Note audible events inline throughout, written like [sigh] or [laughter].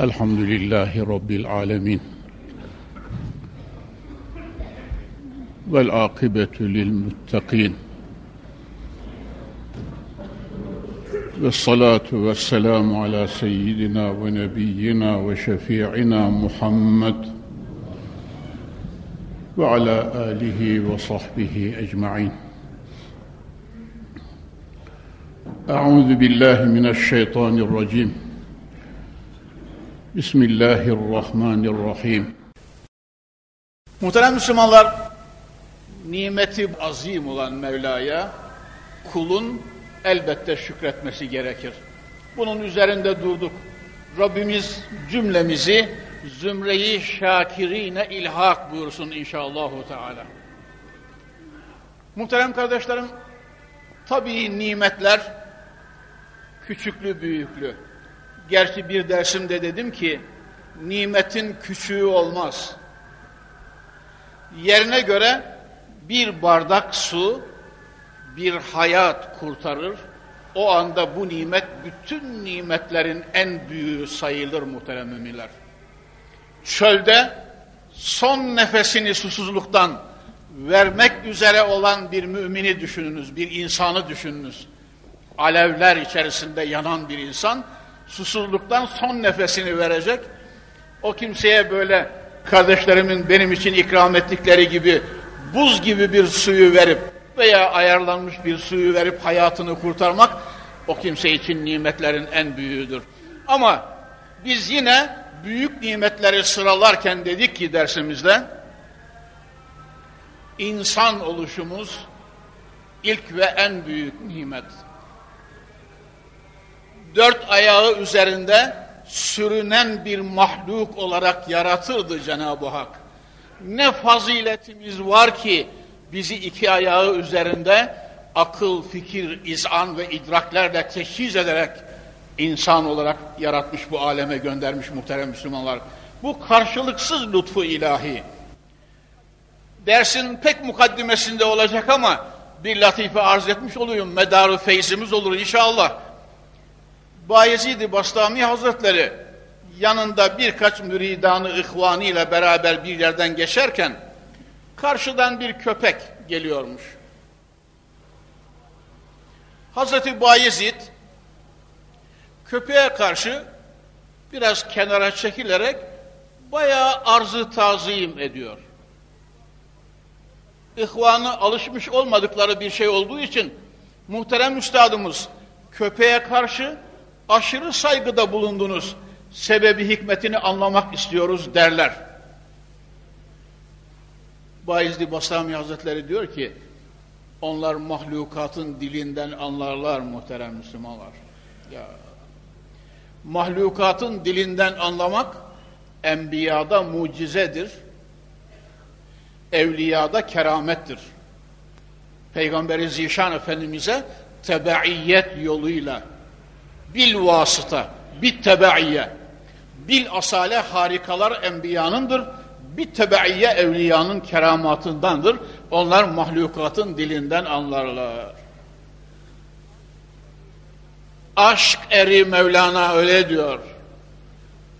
الحمد لله رب العالمين. والعاقبة للمتقين. والصلاة والسلام على سيدنا ونبينا وشفيعنا محمد وعلى آله وصحبه أجمعين. أعوذ بالله من الشيطان الرجيم. Bismillahirrahmanirrahim. Muhterem Müslümanlar, nimeti azim olan Mevla'ya kulun elbette şükretmesi gerekir. Bunun üzerinde durduk. Rabbimiz cümlemizi zümreyi şakirine ilhak buyursun inşallahu teala. Muhterem kardeşlerim, tabii nimetler küçüklü büyüklü. Gerçi bir dersimde dedim ki, nimetin küçüğü olmaz. Yerine göre bir bardak su, bir hayat kurtarır. O anda bu nimet bütün nimetlerin en büyüğü sayılır muhterem müminler. Çölde son nefesini susuzluktan vermek üzere olan bir mümini düşününüz, bir insanı düşününüz. Alevler içerisinde yanan bir insan, susuzluktan son nefesini verecek. O kimseye böyle kardeşlerimin benim için ikram ettikleri gibi buz gibi bir suyu verip veya ayarlanmış bir suyu verip hayatını kurtarmak o kimse için nimetlerin en büyüğüdür. Ama biz yine büyük nimetleri sıralarken dedik ki dersimizde insan oluşumuz ilk ve en büyük nimet dört ayağı üzerinde sürünen bir mahluk olarak yaratırdı Cenab-ı Hak. Ne faziletimiz var ki bizi iki ayağı üzerinde akıl, fikir, izan ve idraklerle teşhis ederek insan olarak yaratmış bu aleme göndermiş muhterem Müslümanlar. Bu karşılıksız lütfu ilahi. Dersin pek mukaddimesinde olacak ama bir latife arz etmiş olayım. Medarı feyzimiz olur inşallah. Bayezid-i Bastami Hazretleri yanında birkaç müridanı ihvanı ile beraber bir yerden geçerken karşıdan bir köpek geliyormuş. Hazreti Bayezid köpeğe karşı biraz kenara çekilerek bayağı arzı tazim ediyor. İhvanı alışmış olmadıkları bir şey olduğu için muhterem üstadımız köpeğe karşı aşırı saygıda bulundunuz, sebebi hikmetini anlamak istiyoruz derler. Bayezid Bastami Hazretleri diyor ki, onlar mahlukatın dilinden anlarlar muhterem Müslümanlar. Ya, mahlukatın dilinden anlamak, enbiyada mucizedir, evliyada keramettir. Peygamberi Zişan Efendimiz'e tebaiyet yoluyla bil vasıta, bit tebaiye. Bil asale harikalar enbiyanındır. Bit tebaiye evliyanın keramatındandır. Onlar mahlukatın dilinden anlarlar. Aşk eri Mevlana öyle diyor.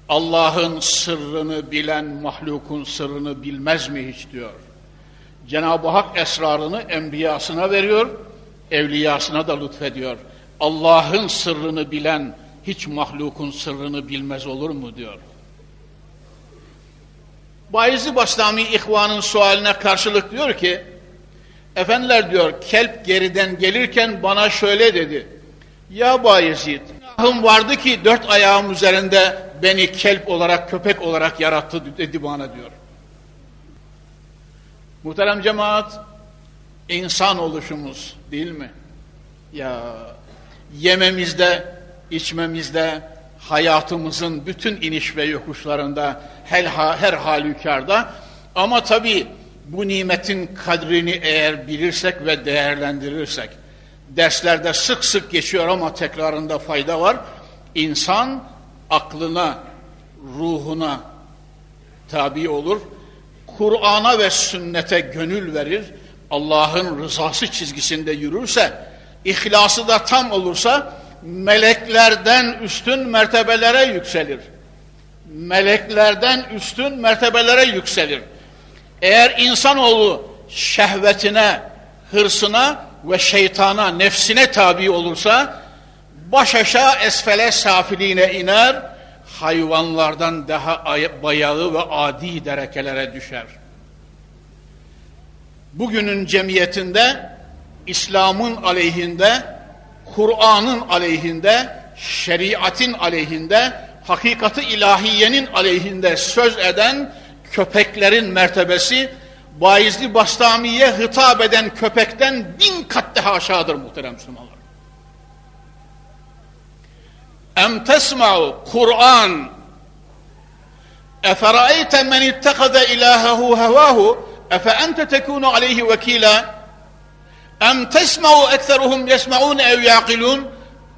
Allah'ın sırrını bilen mahlukun sırrını bilmez mi hiç diyor. Cenab-ı Hak esrarını enbiyasına veriyor, evliyasına da lütfediyor. Allah'ın sırrını bilen hiç mahlukun sırrını bilmez olur mu diyor. Bayezid Bastami ihvanın sualine karşılık diyor ki, efendiler diyor, kelp geriden gelirken bana şöyle dedi, ya Bayezid, günahım vardı ki dört ayağım üzerinde beni kelp olarak, köpek olarak yarattı dedi bana diyor. Muhterem cemaat, insan oluşumuz değil mi? Ya yememizde, içmemizde, hayatımızın bütün iniş ve yokuşlarında, her, her halükarda. Ama tabi bu nimetin kadrini eğer bilirsek ve değerlendirirsek, derslerde sık sık geçiyor ama tekrarında fayda var, insan aklına, ruhuna tabi olur, Kur'an'a ve sünnete gönül verir, Allah'ın rızası çizgisinde yürürse, İhlası da tam olursa meleklerden üstün mertebelere yükselir. meleklerden üstün mertebelere yükselir. Eğer insanoğlu şehvetine, hırsına ve şeytana, nefsine tabi olursa baş aşağı esfele safiliğine iner, hayvanlardan daha bayağı ve adi derekelere düşer. Bugünün cemiyetinde İslam'ın aleyhinde, Kur'an'ın aleyhinde, şeriatin aleyhinde, hakikati ilahiyenin aleyhinde söz eden köpeklerin mertebesi baizli Bastami'ye hitap eden köpekten bin kat daha aşağıdır muhterem Müslümanlar. Em tesma'u Kur'an Efera'eyte men ittehade ilahehu hevahu efe ente tekunu aleyhi vekila Em tesma'u ekseruhum yesma'un ev yaqilun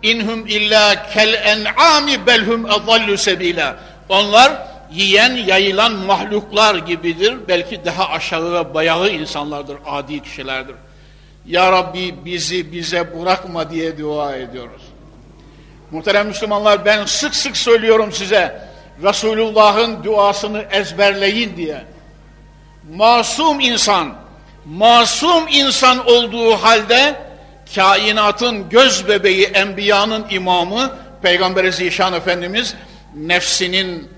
inhum illa kel en'ami belhum adallu sebila Onlar yiyen yayılan mahluklar gibidir. Belki daha aşağı ve bayağı insanlardır, adi kişilerdir. Ya Rabbi bizi bize bırakma diye dua ediyoruz. Muhterem Müslümanlar ben sık sık söylüyorum size Resulullah'ın duasını ezberleyin diye. Masum insan, masum insan olduğu halde kainatın göz bebeği, enbiyanın imamı Peygamber Zişan Efendimiz nefsinin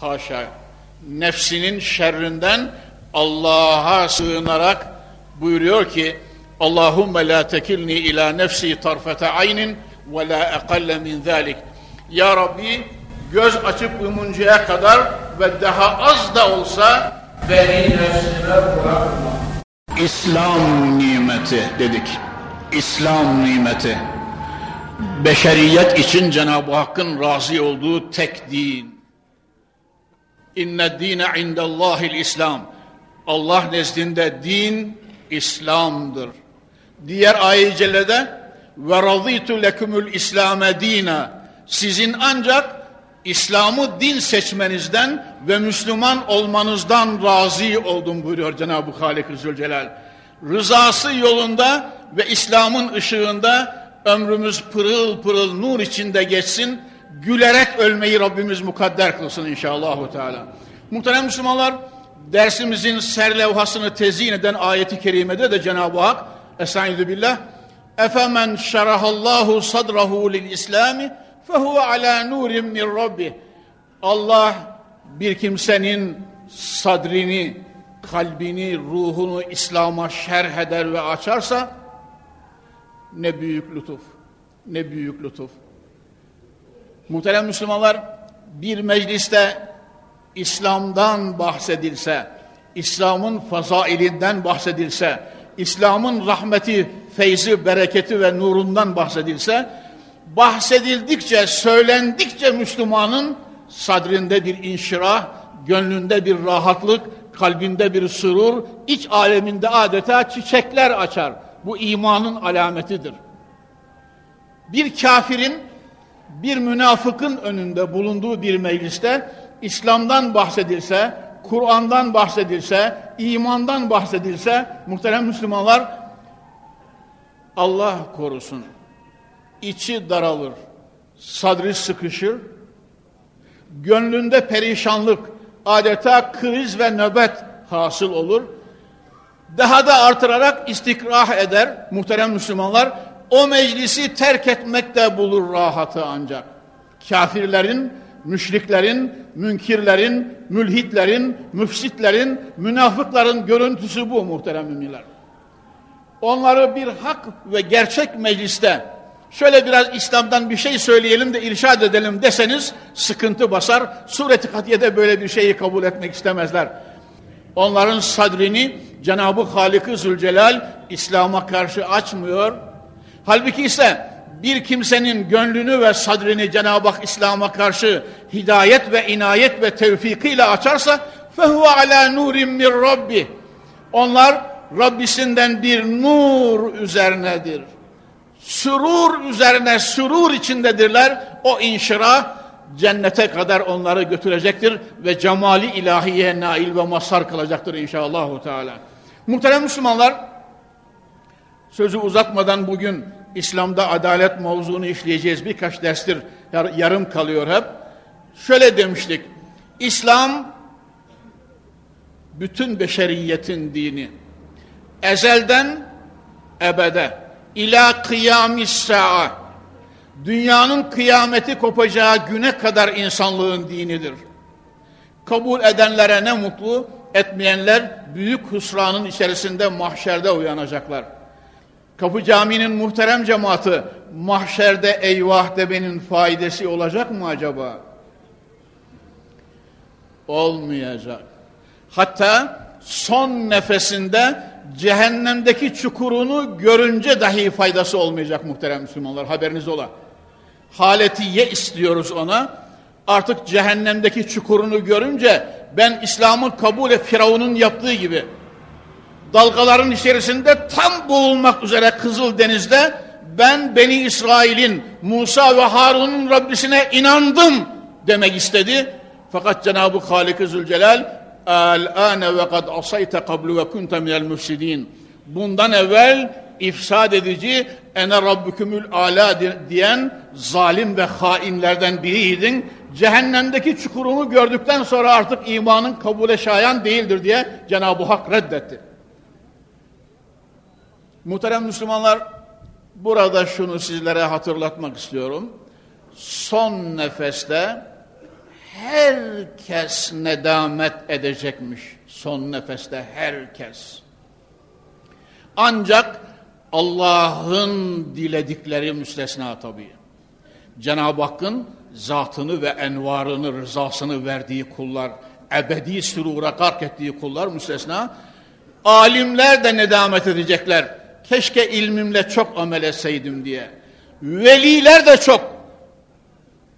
haşa nefsinin şerrinden Allah'a sığınarak buyuruyor ki Allahümme la tekilni ila nefsi tarfete aynin ve la ekalle min zalik. Ya Rabbi göz açıp umuncaya kadar ve daha az da olsa beni nefsime bırakma. İslam nimeti dedik. İslam nimeti. Beşeriyet için Cenab-ı Hakk'ın razı olduğu tek din. İnne dine indallahil İslam. Allah nezdinde din İslam'dır. Diğer ayet-i cellede ve raditu lekumul İslame dina. Sizin ancak İslam'ı din seçmenizden ve Müslüman olmanızdan razı oldum buyuruyor Cenab-ı Halik-i Zülcelal. Rızası yolunda ve İslam'ın ışığında ömrümüz pırıl pırıl nur içinde geçsin gülerek ölmeyi Rabbimiz mukadder kılsın inşallah. Teala. Muhterem Müslümanlar dersimizin serlevhasını tezyin eden ayeti kerimede de Cenab-ı Hak Estaizu billah Efemen şerahallahu sadrahu lil İslami fehuve ala nurin min rabbi Allah bir kimsenin sadrini, kalbini, ruhunu İslam'a şerh eder ve açarsa ne büyük lütuf, ne büyük lütuf. Muhterem Müslümanlar bir mecliste İslam'dan bahsedilse, İslam'ın fazailinden bahsedilse, İslam'ın rahmeti, feyzi, bereketi ve nurundan bahsedilse, bahsedildikçe, söylendikçe Müslümanın sadrinde bir inşirah, gönlünde bir rahatlık, kalbinde bir sürur, iç aleminde adeta çiçekler açar. Bu imanın alametidir. Bir kafirin bir münafıkın önünde bulunduğu bir mecliste İslam'dan bahsedilse, Kur'an'dan bahsedilse, imandan bahsedilse muhterem Müslümanlar Allah korusun. İçi daralır, sadri sıkışır, gönlünde perişanlık, adeta kriz ve nöbet hasıl olur. Daha da artırarak istikrah eder muhterem Müslümanlar o meclisi terk etmekte bulur rahatı ancak. Kafirlerin, müşriklerin, münkirlerin, mülhitlerin, müfsitlerin, münafıkların görüntüsü bu muhterem müminler. Onları bir hak ve gerçek mecliste şöyle biraz İslam'dan bir şey söyleyelim de irşad edelim deseniz sıkıntı basar. Sureti Katiye'de böyle bir şeyi kabul etmek istemezler. Onların sadrini Cenab-ı Halik-i Zülcelal İslam'a karşı açmıyor, Halbuki ise bir kimsenin gönlünü ve sadrini Cenab-ı Hak İslam'a karşı hidayet ve inayet ve tevfikiyle açarsa fehuve ala nurin min rabbi. Onlar Rabbisinden bir nur üzerinedir. Sürur üzerine sürur içindedirler. O inşirah cennete kadar onları götürecektir ve cemali ilahiye nail ve mazhar kılacaktır inşallah. Teala. Muhterem Müslümanlar, Sözü uzatmadan bugün İslam'da adalet mevzunu işleyeceğiz. Birkaç derstir yarım kalıyor hep. Şöyle demiştik. İslam bütün beşeriyetin dini. Ezelden ebede ila kıyamis sa'a dünyanın kıyameti kopacağı güne kadar insanlığın dinidir. Kabul edenlere ne mutlu, etmeyenler büyük husranın içerisinde mahşerde uyanacaklar. Kapı Camii'nin muhterem cemaati mahşerde eyvah demenin faydası olacak mı acaba? Olmayacak. Hatta son nefesinde cehennemdeki çukurunu görünce dahi faydası olmayacak muhterem Müslümanlar haberiniz ola. Haletiye istiyoruz ona. Artık cehennemdeki çukurunu görünce ben İslam'ı kabul et Firavun'un yaptığı gibi dalgaların içerisinde tam boğulmak üzere Kızıl Deniz'de ben Beni İsrail'in Musa ve Harun'un Rabbisine inandım demek istedi. Fakat Cenab-ı Halik-i Zülcelal ve kad asayte kablu ve kunte minel müfsidin bundan evvel ifsad edici ene rabbükümül ala diyen zalim ve hainlerden biriydin. Cehennemdeki çukurunu gördükten sonra artık imanın kabule şayan değildir diye Cenab-ı Hak reddetti. Muhterem Müslümanlar burada şunu sizlere hatırlatmak istiyorum. Son nefeste herkes nedamet edecekmiş. Son nefeste herkes. Ancak Allah'ın diledikleri müstesna tabii. Cenab-ı Hakk'ın zatını ve envarını, rızasını verdiği kullar, ebedi sürura gark ettiği kullar müstesna. Alimler de nedamet edecekler. Keşke ilmimle çok amel etseydim diye. Veliler de çok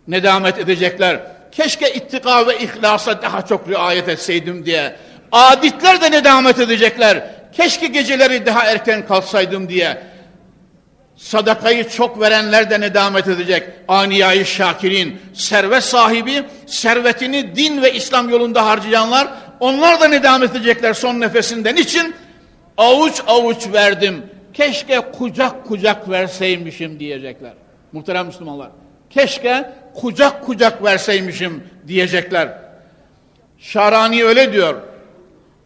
nedamet edecekler. Keşke ittika ve ihlasa daha çok riayet etseydim diye. Aditler de nedamet edecekler keşke geceleri daha erken kalksaydım diye. Sadakayı çok verenler de nedamet edecek. Aniyayı şakirin, servet sahibi, servetini din ve İslam yolunda harcayanlar, onlar da nedamet edecekler son nefesinden. için Avuç avuç verdim, keşke kucak kucak verseymişim diyecekler. Muhterem Müslümanlar, keşke kucak kucak verseymişim diyecekler. Şarani öyle diyor.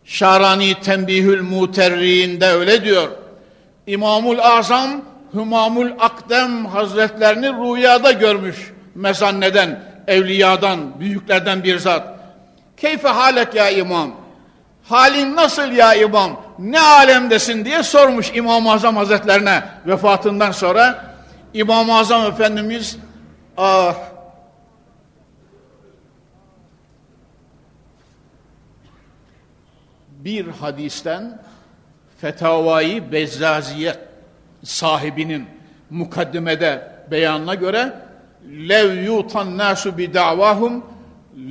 Şarani Tembihül Muterri'inde öyle diyor. İmamul Azam Hümamul Akdem Hazretlerini rüyada görmüş mezanneden, evliyadan, büyüklerden bir zat. Keyfe halek ya imam? Halin nasıl ya imam? Ne alemdesin diye sormuş İmam-ı Azam Hazretlerine vefatından sonra. İmam-ı Azam Efendimiz ah bir hadisten Fetavai Bezzaziye sahibinin mukaddimede beyanına göre lev yutan nasu bi da'vahum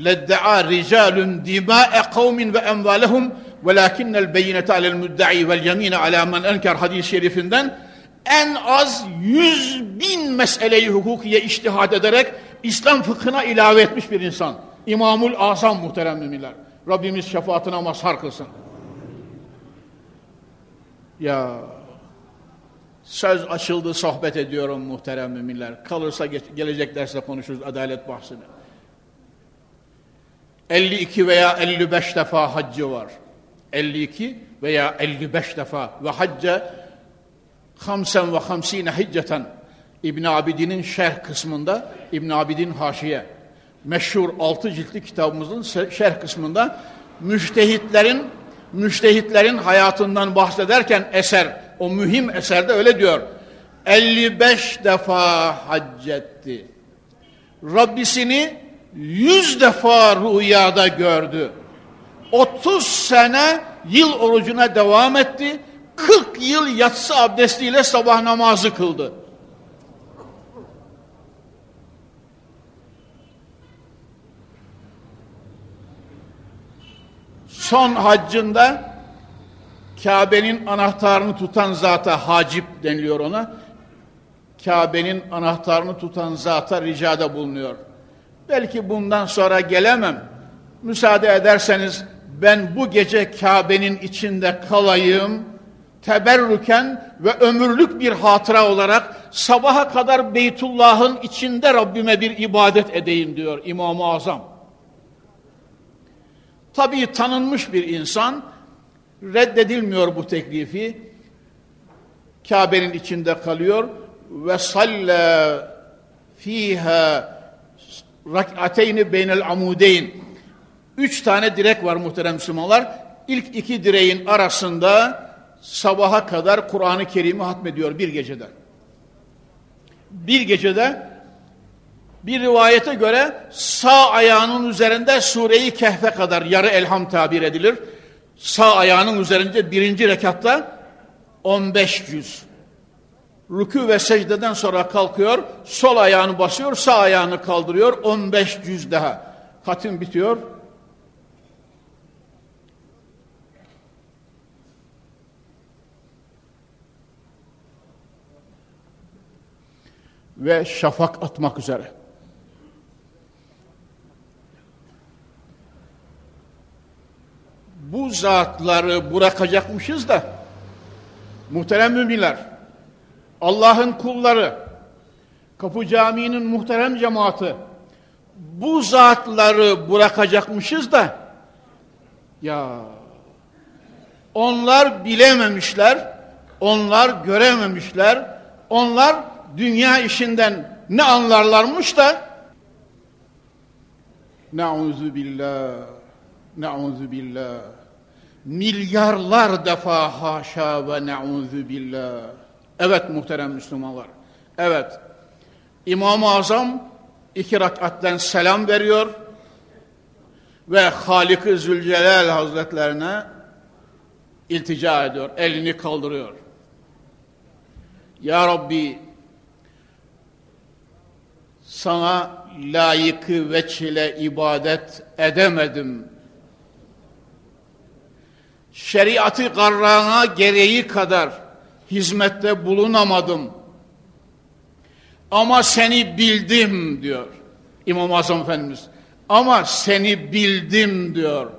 ledda'a ricalun dima'e kavmin ve emvalehum velakinnel beyinete alel müdda'i vel yemine ala men enker hadis-i şerifinden en az yüz bin meseleyi hukukiye iştihad ederek İslam fıkhına ilave etmiş bir insan. İmamul Azam muhterem müminler. Rabbimiz şefaatine mazhar kılsın. Ya söz açıldı sohbet ediyorum muhterem müminler. Kalırsa geç, gelecek derste konuşuruz adalet bahsini. 52 veya 55 defa haccı var. 52 veya 55 defa ve hacca hamsen ve hamsine hicceten İbn Abidin'in şerh kısmında İbn Abidin haşiye meşhur altı ciltli kitabımızın şerh kısmında müştehitlerin müştehitlerin hayatından bahsederken eser, o mühim eserde öyle diyor. 55 defa haccetti. Rabbisini 100 defa rüyada gördü. 30 sene yıl orucuna devam etti. 40 yıl yatsı abdestiyle sabah namazı kıldı. Son haccında Kabe'nin anahtarını tutan zata hacip deniliyor ona. Kabe'nin anahtarını tutan zata ricada bulunuyor. Belki bundan sonra gelemem. Müsaade ederseniz ben bu gece Kabe'nin içinde kalayım. teberrüken ve ömürlük bir hatıra olarak sabaha kadar Beytullah'ın içinde Rabbime bir ibadet edeyim diyor İmam-ı Azam. Tabii tanınmış bir insan reddedilmiyor bu teklifi. Kabe'nin içinde kalıyor ve salle fiha rak'ateyni beynel amudeyn. Üç tane direk var muhterem Müslümanlar. İlk iki direğin arasında sabaha kadar Kur'an-ı Kerim'i hatmediyor bir gecede. Bir gecede bir rivayete göre sağ ayağının üzerinde sureyi kehfe kadar yarı elham tabir edilir. Sağ ayağının üzerinde birinci rekatta 15 cüz. Rükü ve secdeden sonra kalkıyor, sol ayağını basıyor, sağ ayağını kaldırıyor, 15 cüz daha. Hatim bitiyor, ve şafak atmak üzere. Bu zatları bırakacakmışız da. Muhterem müminler, Allah'ın kulları, Kapı Camii'nin muhterem cemaati bu zatları bırakacakmışız da. Ya onlar bilememişler, onlar görememişler, onlar dünya işinden ne anlarlarmış da. Nauzu billah Nauzu billah milyarlar defa haşa ve nauzu billah evet muhterem Müslümanlar evet İmam-ı Azam iki rakatten selam veriyor ve Halik-i Zülcelal Hazretlerine iltica ediyor, elini kaldırıyor. Ya Rabbi sana layıkı veçile ibadet edemedim. Şeriatı garrana gereği kadar hizmette bulunamadım. Ama seni bildim diyor İmam-ı Azam Efendimiz. Ama seni bildim diyor.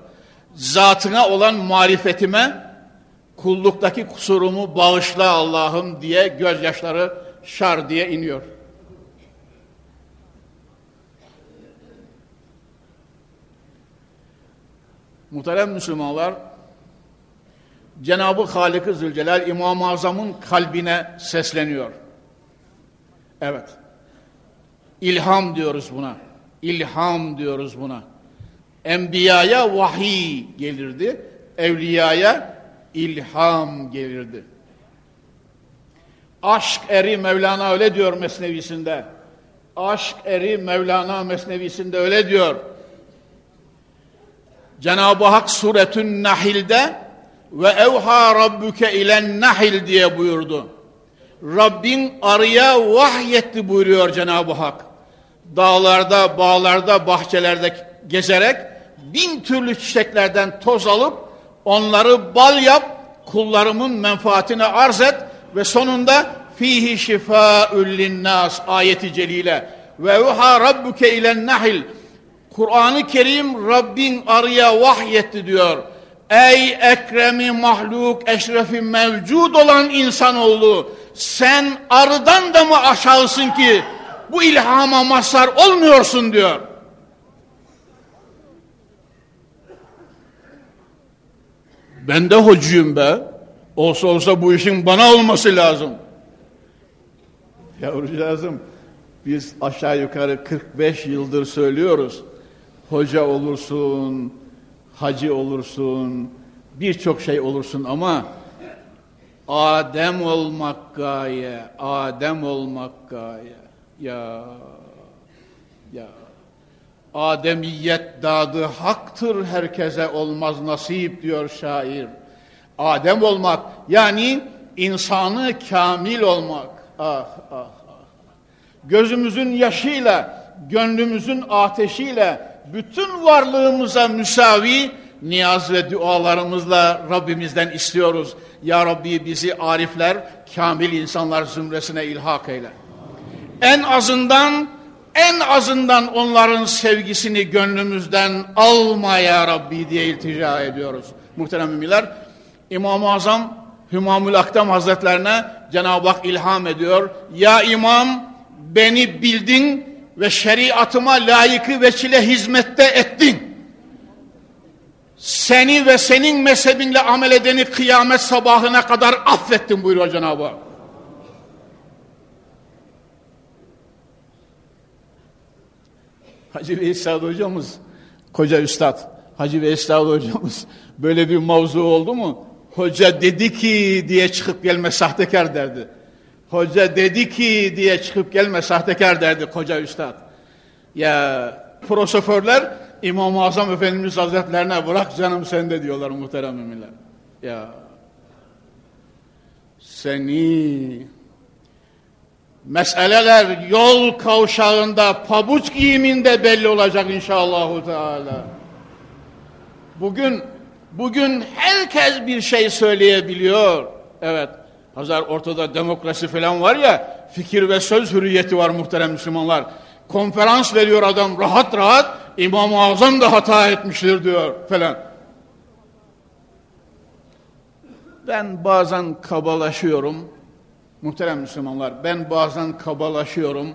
Zatına olan marifetime, kulluktaki kusurumu bağışla Allah'ım diye gözyaşları şar diye iniyor. Muhterem Müslümanlar, Cenab-ı Halik-i Zülcelal İmam-ı Azam'ın kalbine sesleniyor. Evet. İlham diyoruz buna. İlham diyoruz buna. Enbiyaya vahiy gelirdi. Evliyaya ilham gelirdi. Aşk eri Mevlana öyle diyor Mesnevisinde. Aşk eri Mevlana Mesnevisinde öyle diyor. Cenab-ı Hak suretün Nahil'de ve evha rabbuke ilen nahil diye buyurdu. Rabbin arıya vahyetti buyuruyor Cenab-ı Hak. Dağlarda, bağlarda, bahçelerde gezerek bin türlü çiçeklerden toz alıp onları bal yap, kullarımın menfaatine arz et ve sonunda fihi şifaül linnas ayeti celile ve evha rabbuke ilen nahil Kur'an-ı Kerim Rabbin arıya vahyetti diyor. Ey ekremi mahluk, eşrefi mevcud olan insanoğlu, sen arıdan da mı aşağısın ki bu ilhama mazhar olmuyorsun diyor. Ben de hocuyum be. Olsa olsa bu işin bana olması lazım. Yavrucağızım biz aşağı yukarı 45 yıldır söylüyoruz hoca olursun, hacı olursun, birçok şey olursun ama Adem olmak gaye, Adem olmak gaye. Ya, ya. Ademiyet dadı haktır herkese olmaz nasip diyor şair. Adem olmak yani insanı kamil olmak. Ah ah ah. Gözümüzün yaşıyla, gönlümüzün ateşiyle bütün varlığımıza müsavi niyaz ve dualarımızla Rabbimizden istiyoruz. Ya Rabbi bizi arifler, kamil insanlar zümresine ilhak eyle. En azından, en azından onların sevgisini gönlümüzden alma ya Rabbi diye iltica ediyoruz. Muhterem müminler, İmam-ı Azam Hümamül Akdam Hazretlerine Cenab-ı Hak ilham ediyor. Ya imam beni bildin ve şeriatıma layıkı veçile hizmette ettin. Seni ve senin mezhebinle amel edeni kıyamet sabahına kadar affettim buyuruyor Cenab-ı Hak. Hacı Veysel hocamız, koca üstad, Hacı Veysel hocamız böyle bir mavzu oldu mu? Hoca dedi ki diye çıkıp gelme sahtekar derdi. Hoca dedi ki diye çıkıp gelme sahtekar derdi koca üstad. Ya prosoförler İmam-ı Azam Efendimiz Hazretlerine bırak canım sende diyorlar muhterem müminler. Ya seni meseleler yol kavşağında pabuç giyiminde belli olacak inşallahu teala. Bugün bugün herkes bir şey söyleyebiliyor. Evet. Hazar ortada demokrasi falan var ya fikir ve söz hürriyeti var muhterem Müslümanlar. Konferans veriyor adam rahat rahat İmam-ı Azam da hata etmiştir diyor falan. Ben bazen kabalaşıyorum. Muhterem Müslümanlar ben bazen kabalaşıyorum.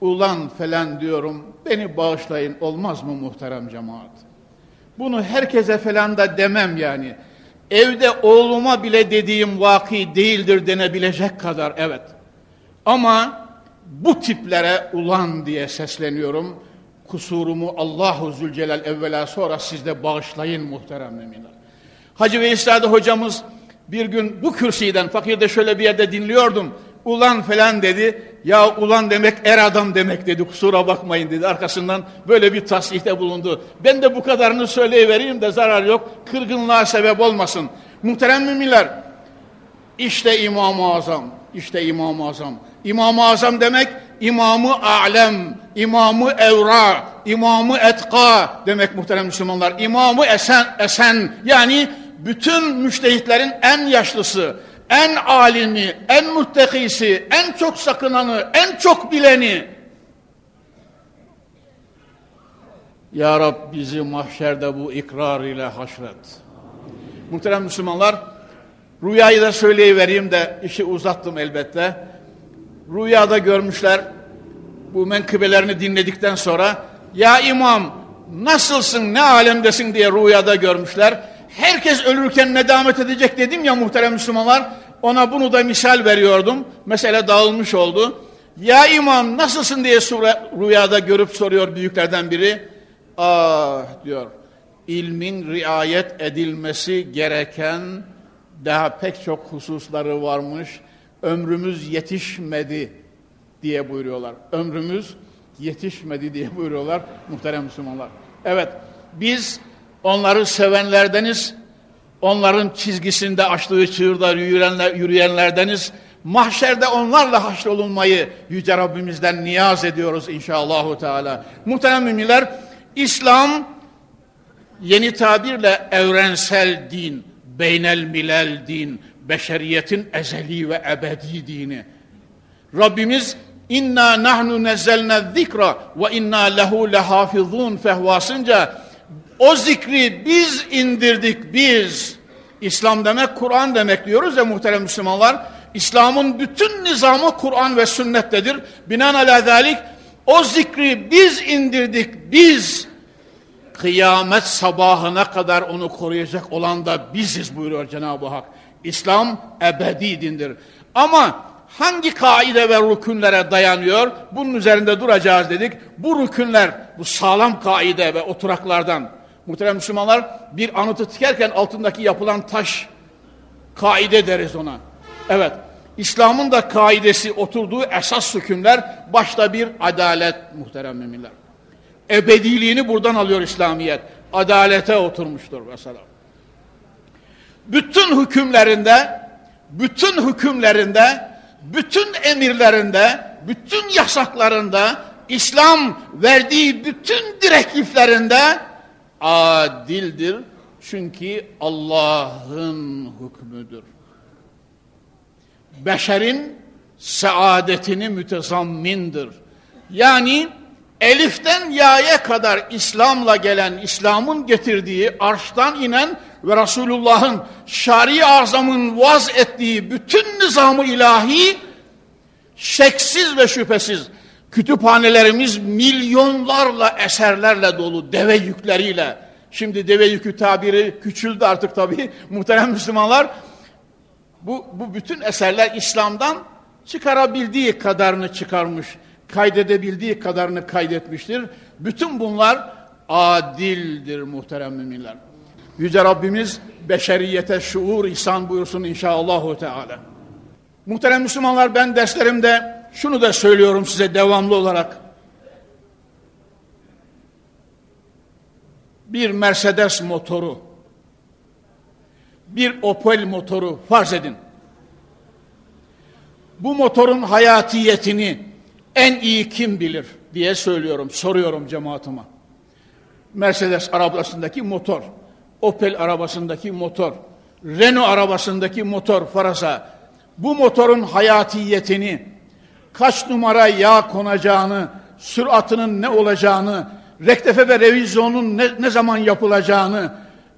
Ulan falan diyorum. Beni bağışlayın olmaz mı muhterem cemaat? Bunu herkese falan da demem yani. Evde oğluma bile dediğim vaki değildir denebilecek kadar evet. Ama bu tiplere ulan diye sesleniyorum. Kusurumu Allahu Zülcelal evvela sonra siz de bağışlayın muhterem müminler. Hacı Veysade hocamız bir gün bu kürsüden fakirde şöyle bir yerde dinliyordum. Ulan falan dedi. Ya ulan demek er adam demek dedi. Kusura bakmayın dedi. Arkasından böyle bir tasihte bulundu. Ben de bu kadarını söyleyivereyim de zarar yok. Kırgınlığa sebep olmasın. Muhterem müminler. İşte İmam-ı Azam. İşte İmam-ı Azam. İmam-ı Azam demek İmamı Alem, İmamı Evra, İmamı Etka demek muhterem Müslümanlar. İmamı Esen, Esen yani bütün müştehitlerin en yaşlısı, en alimi, en muttekisi, en çok sakınanı, en çok bileni. Ya Rab bizi mahşerde bu ikrar ile haşret. Muhterem Müslümanlar, rüyayı da söyleyivereyim de işi uzattım elbette. Rüyada görmüşler, bu menkıbelerini dinledikten sonra, ya imam nasılsın, ne alemdesin diye rüyada görmüşler. Herkes ölürken nedamet edecek dedim ya muhterem Müslümanlar. Ona bunu da misal veriyordum. Mesele dağılmış oldu. Ya imam nasılsın diye rüyada görüp soruyor büyüklerden biri. Ah diyor. İlmin riayet edilmesi gereken daha pek çok hususları varmış. Ömrümüz yetişmedi diye buyuruyorlar. Ömrümüz yetişmedi diye buyuruyorlar muhterem Müslümanlar. Evet biz onları sevenlerdeniz, onların çizgisinde açtığı çığırda yürüyenler, yürüyenlerdeniz. Mahşerde onlarla haşrolunmayı Yüce Rabbimizden niyaz ediyoruz inşallahu teala. Muhterem müminler, İslam yeni tabirle evrensel din, beynel milel din, beşeriyetin ezeli ve ebedi dini. Rabbimiz inna nahnu nezzelne zikra ve inna lehu lehafizun fehvasınca o zikri biz indirdik biz. İslam demek Kur'an demek diyoruz ya muhterem Müslümanlar. İslam'ın bütün nizamı Kur'an ve sünnettedir. Binaenaleyh zalik o zikri biz indirdik biz. Kıyamet sabahına kadar onu koruyacak olan da biziz buyuruyor Cenab-ı Hak. İslam ebedi dindir. Ama hangi kaide ve rükünlere dayanıyor? Bunun üzerinde duracağız dedik. Bu rükünler, bu sağlam kaide ve oturaklardan Muhterem Müslümanlar bir anıtı tikerken altındaki yapılan taş kaide deriz ona. Evet. İslam'ın da kaidesi oturduğu esas hükümler başta bir adalet muhterem müminler. Ebediliğini buradan alıyor İslamiyet. Adalete oturmuştur mesela. Bütün hükümlerinde, bütün hükümlerinde, bütün emirlerinde, bütün yasaklarında, İslam verdiği bütün direktiflerinde adildir. Çünkü Allah'ın hükmüdür. Beşerin saadetini mütezammindir. Yani Elif'ten Ya'ya kadar İslam'la gelen, İslam'ın getirdiği arştan inen ve Resulullah'ın şari azamın vaz ettiği bütün nizamı ilahi şeksiz ve şüphesiz kütüphanelerimiz milyonlarla eserlerle dolu deve yükleriyle. Şimdi deve yükü tabiri küçüldü artık tabii [laughs] muhterem Müslümanlar. Bu, bu bütün eserler İslam'dan çıkarabildiği kadarını çıkarmış, kaydedebildiği kadarını kaydetmiştir. Bütün bunlar adildir muhterem müminler. Yüce Rabbimiz beşeriyete şuur ihsan buyursun inşallahü teala. Muhterem Müslümanlar ben derslerimde şunu da söylüyorum size devamlı olarak. Bir Mercedes motoru, bir Opel motoru farz edin. Bu motorun hayatiyetini en iyi kim bilir diye söylüyorum, soruyorum cemaatime. Mercedes arabasındaki motor, Opel arabasındaki motor, Renault arabasındaki motor farasa, bu motorun hayatiyetini, kaç numara yağ konacağını, süratının ne olacağını, rektefe ve revizyonun ne, ne zaman yapılacağını,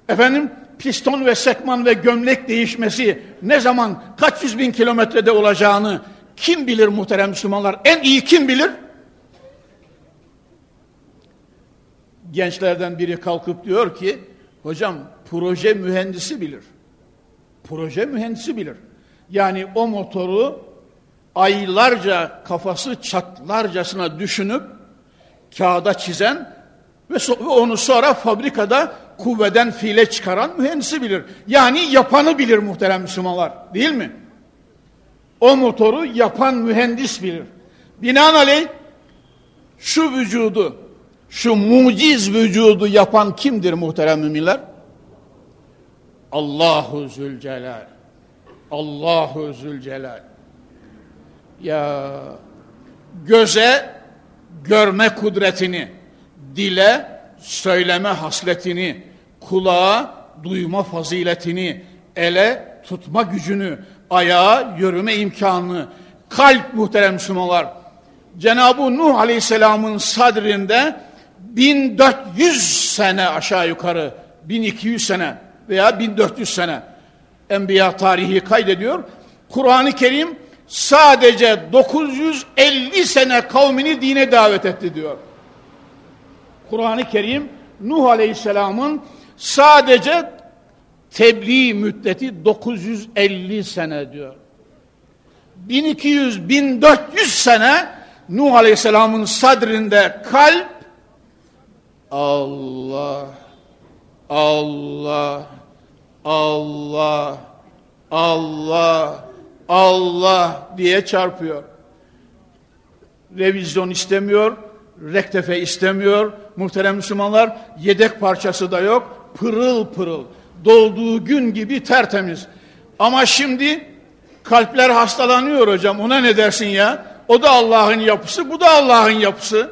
efendim piston ve sekman ve gömlek değişmesi ne zaman kaç yüz bin kilometrede olacağını kim bilir muhterem Müslümanlar? En iyi kim bilir? Gençlerden biri kalkıp diyor ki, hocam proje mühendisi bilir. Proje mühendisi bilir. Yani o motoru aylarca kafası çatlarcasına düşünüp kağıda çizen ve onu sonra fabrikada kuvveden fiile çıkaran mühendisi bilir. Yani yapanı bilir muhterem Müslümanlar değil mi? O motoru yapan mühendis bilir. Binaenaleyh şu vücudu, şu muciz vücudu yapan kimdir muhterem müminler? Allahu Zülcelal. Allahu Zülcelal. Ya göze görme kudretini, dile söyleme hasletini, kulağa duyma faziletini, ele tutma gücünü, ayağa yürüme imkanını, kalp muhterem Müslümanlar. Cenab-ı Nuh Aleyhisselam'ın sadrinde 1400 sene aşağı yukarı, 1200 sene veya 1400 sene Enbiya tarihi kaydediyor. Kur'an-ı Kerim sadece 950 sene kavmini dine davet etti diyor. Kur'an-ı Kerim Nuh Aleyhisselam'ın sadece tebliğ müddeti 950 sene diyor. 1200-1400 sene Nuh Aleyhisselam'ın sadrinde kalp Allah Allah Allah Allah Allah diye çarpıyor. Revizyon istemiyor, rektefe istemiyor. Muhterem Müslümanlar yedek parçası da yok. Pırıl pırıl. Dolduğu gün gibi tertemiz. Ama şimdi kalpler hastalanıyor hocam. Ona ne dersin ya? O da Allah'ın yapısı, bu da Allah'ın yapısı.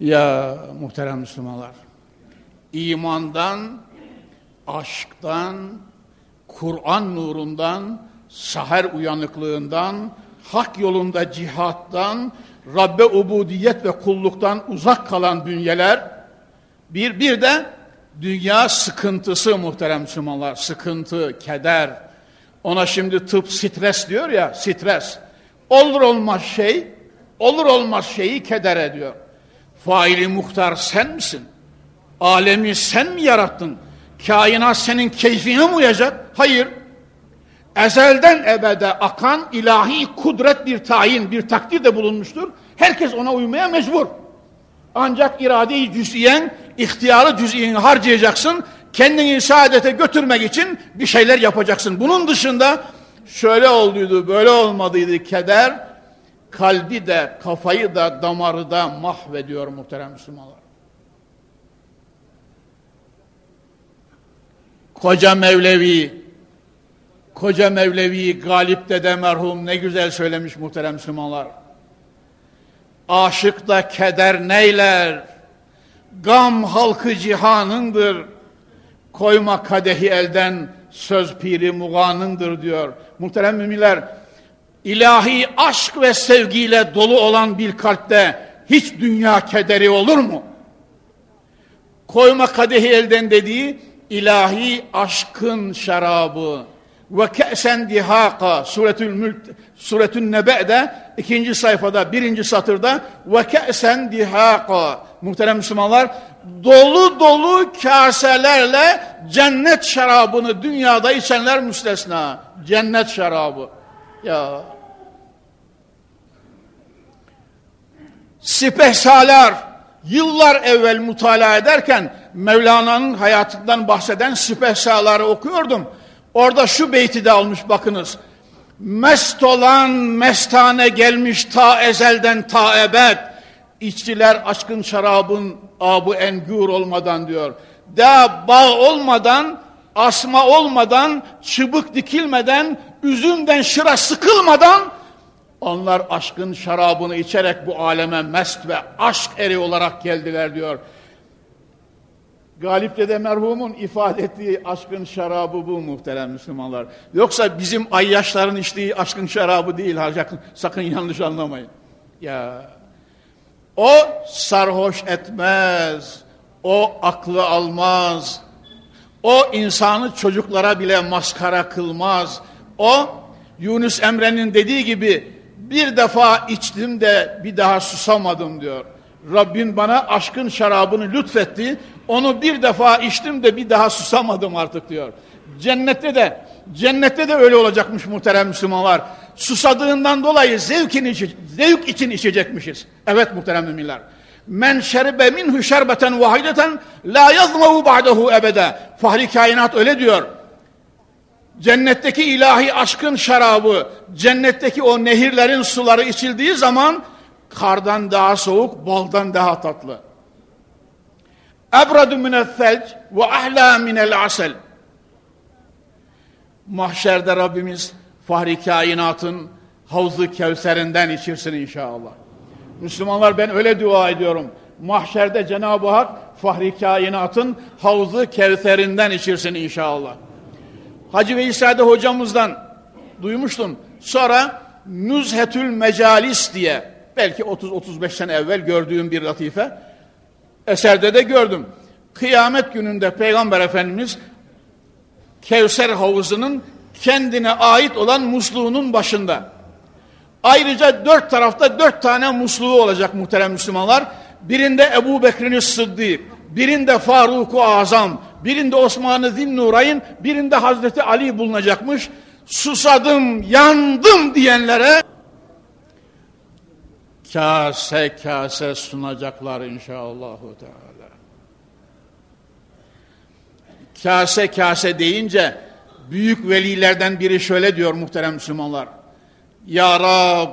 Ya muhterem Müslümanlar. imandan, aşktan, Kur'an nurundan, saher uyanıklığından, hak yolunda cihattan, Rabbe ubudiyet ve kulluktan uzak kalan bünyeler, bir, bir de dünya sıkıntısı muhterem Müslümanlar, sıkıntı, keder. Ona şimdi tıp stres diyor ya, stres. Olur olmaz şey, olur olmaz şeyi keder ediyor. Faili muhtar sen misin? Alemi sen mi yarattın? Kainat senin keyfine mi uyacak? Hayır. Ezelden ebede akan ilahi kudret bir tayin, bir takdir de bulunmuştur. Herkes ona uymaya mecbur. Ancak iradeyi cüz'iyen, ihtiyarı cüz'iyeni harcayacaksın. Kendini saadete götürmek için bir şeyler yapacaksın. Bunun dışında şöyle olduydu, böyle olmadıydı keder, kalbi de, kafayı da, damarı da mahvediyor muhterem Müslümanlar. Koca Mevlevi, koca Mevlevi Galip Dede merhum ne güzel söylemiş muhterem Müslümanlar. Aşıkta keder neyler, gam halkı cihanındır. Koyma kadehi elden, söz piri muganındır diyor. Muhterem müminler, ilahi aşk ve sevgiyle dolu olan bir kalpte hiç dünya kederi olur mu? Koyma kadehi elden dediği, ilahi aşkın şarabı. Ve ke'sen dihaka suretül mülk suretün nebe'de ikinci sayfada birinci satırda ve ke'sen dihaka muhterem Müslümanlar dolu dolu kaselerle cennet şarabını dünyada içenler müstesna. Cennet şarabı. Ya. Sipehsalar yıllar evvel mutala ederken Mevlana'nın hayatından bahseden Sipehsaları okuyordum. Orada şu beyti de almış bakınız. Mest olan mestane gelmiş ta ezelden ta ebed. İçtiler aşkın şarabın abu engür olmadan diyor. Da bağ olmadan, asma olmadan, çıbık dikilmeden, üzümden şıra sıkılmadan onlar aşkın şarabını içerek bu aleme mest ve aşk eri olarak geldiler diyor. Galip Dede merhumun ifade ettiği aşkın şarabı bu muhterem Müslümanlar. Yoksa bizim ayyaşların içtiği aşkın şarabı değil. Sakın yanlış anlamayın. Ya o sarhoş etmez. O aklı almaz. O insanı çocuklara bile maskara kılmaz. O Yunus Emre'nin dediği gibi bir defa içtim de bir daha susamadım diyor. Rabbin bana aşkın şarabını lütfetti. Onu bir defa içtim de bir daha susamadım artık diyor. Cennette de cennette de öyle olacakmış muhterem Müslümanlar. Susadığından dolayı zevkin zevk için içecekmişiz. Evet muhterem müminler. Men şerbe minhu şerbeten vahideten la yazmavu ba'dahu ebede. Fahri kainat öyle diyor. Cennetteki ilahi aşkın şarabı, cennetteki o nehirlerin suları içildiği zaman kardan daha soğuk, baldan daha tatlı. Ebradu minel thelc ve ahla minel asel. Mahşerde Rabbimiz fahri kainatın havzu kevserinden içirsin inşallah. Müslümanlar ben öyle dua ediyorum. Mahşerde Cenab-ı Hak fahri kainatın havzu kevserinden içirsin inşallah. Hacı Veysade hocamızdan duymuştum. Sonra Nüzhetül Mecalis diye belki 30-35 sene evvel gördüğüm bir latife eserde de gördüm. Kıyamet gününde Peygamber Efendimiz Kevser havuzunun kendine ait olan musluğunun başında. Ayrıca dört tarafta dört tane musluğu olacak muhterem Müslümanlar. Birinde Ebu Bekir'in Sıddık, birinde Faruk-u Azam, birinde Osman-ı Zinnuray'ın, birinde Hazreti Ali bulunacakmış. Susadım, yandım diyenlere kase kase sunacaklar inşallah. Teala. Kase kase deyince büyük velilerden biri şöyle diyor muhterem Müslümanlar. Ya Rab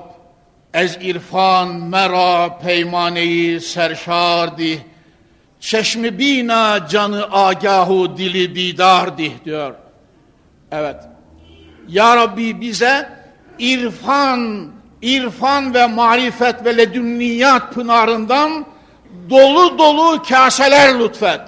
ez irfan mera peymaneyi serşardi çeşmi bina canı agahu dili bidardih diyor. Evet. Ya Rabbi bize irfan, irfan ve marifet ve ledünniyat pınarından dolu dolu kaseler lütfet.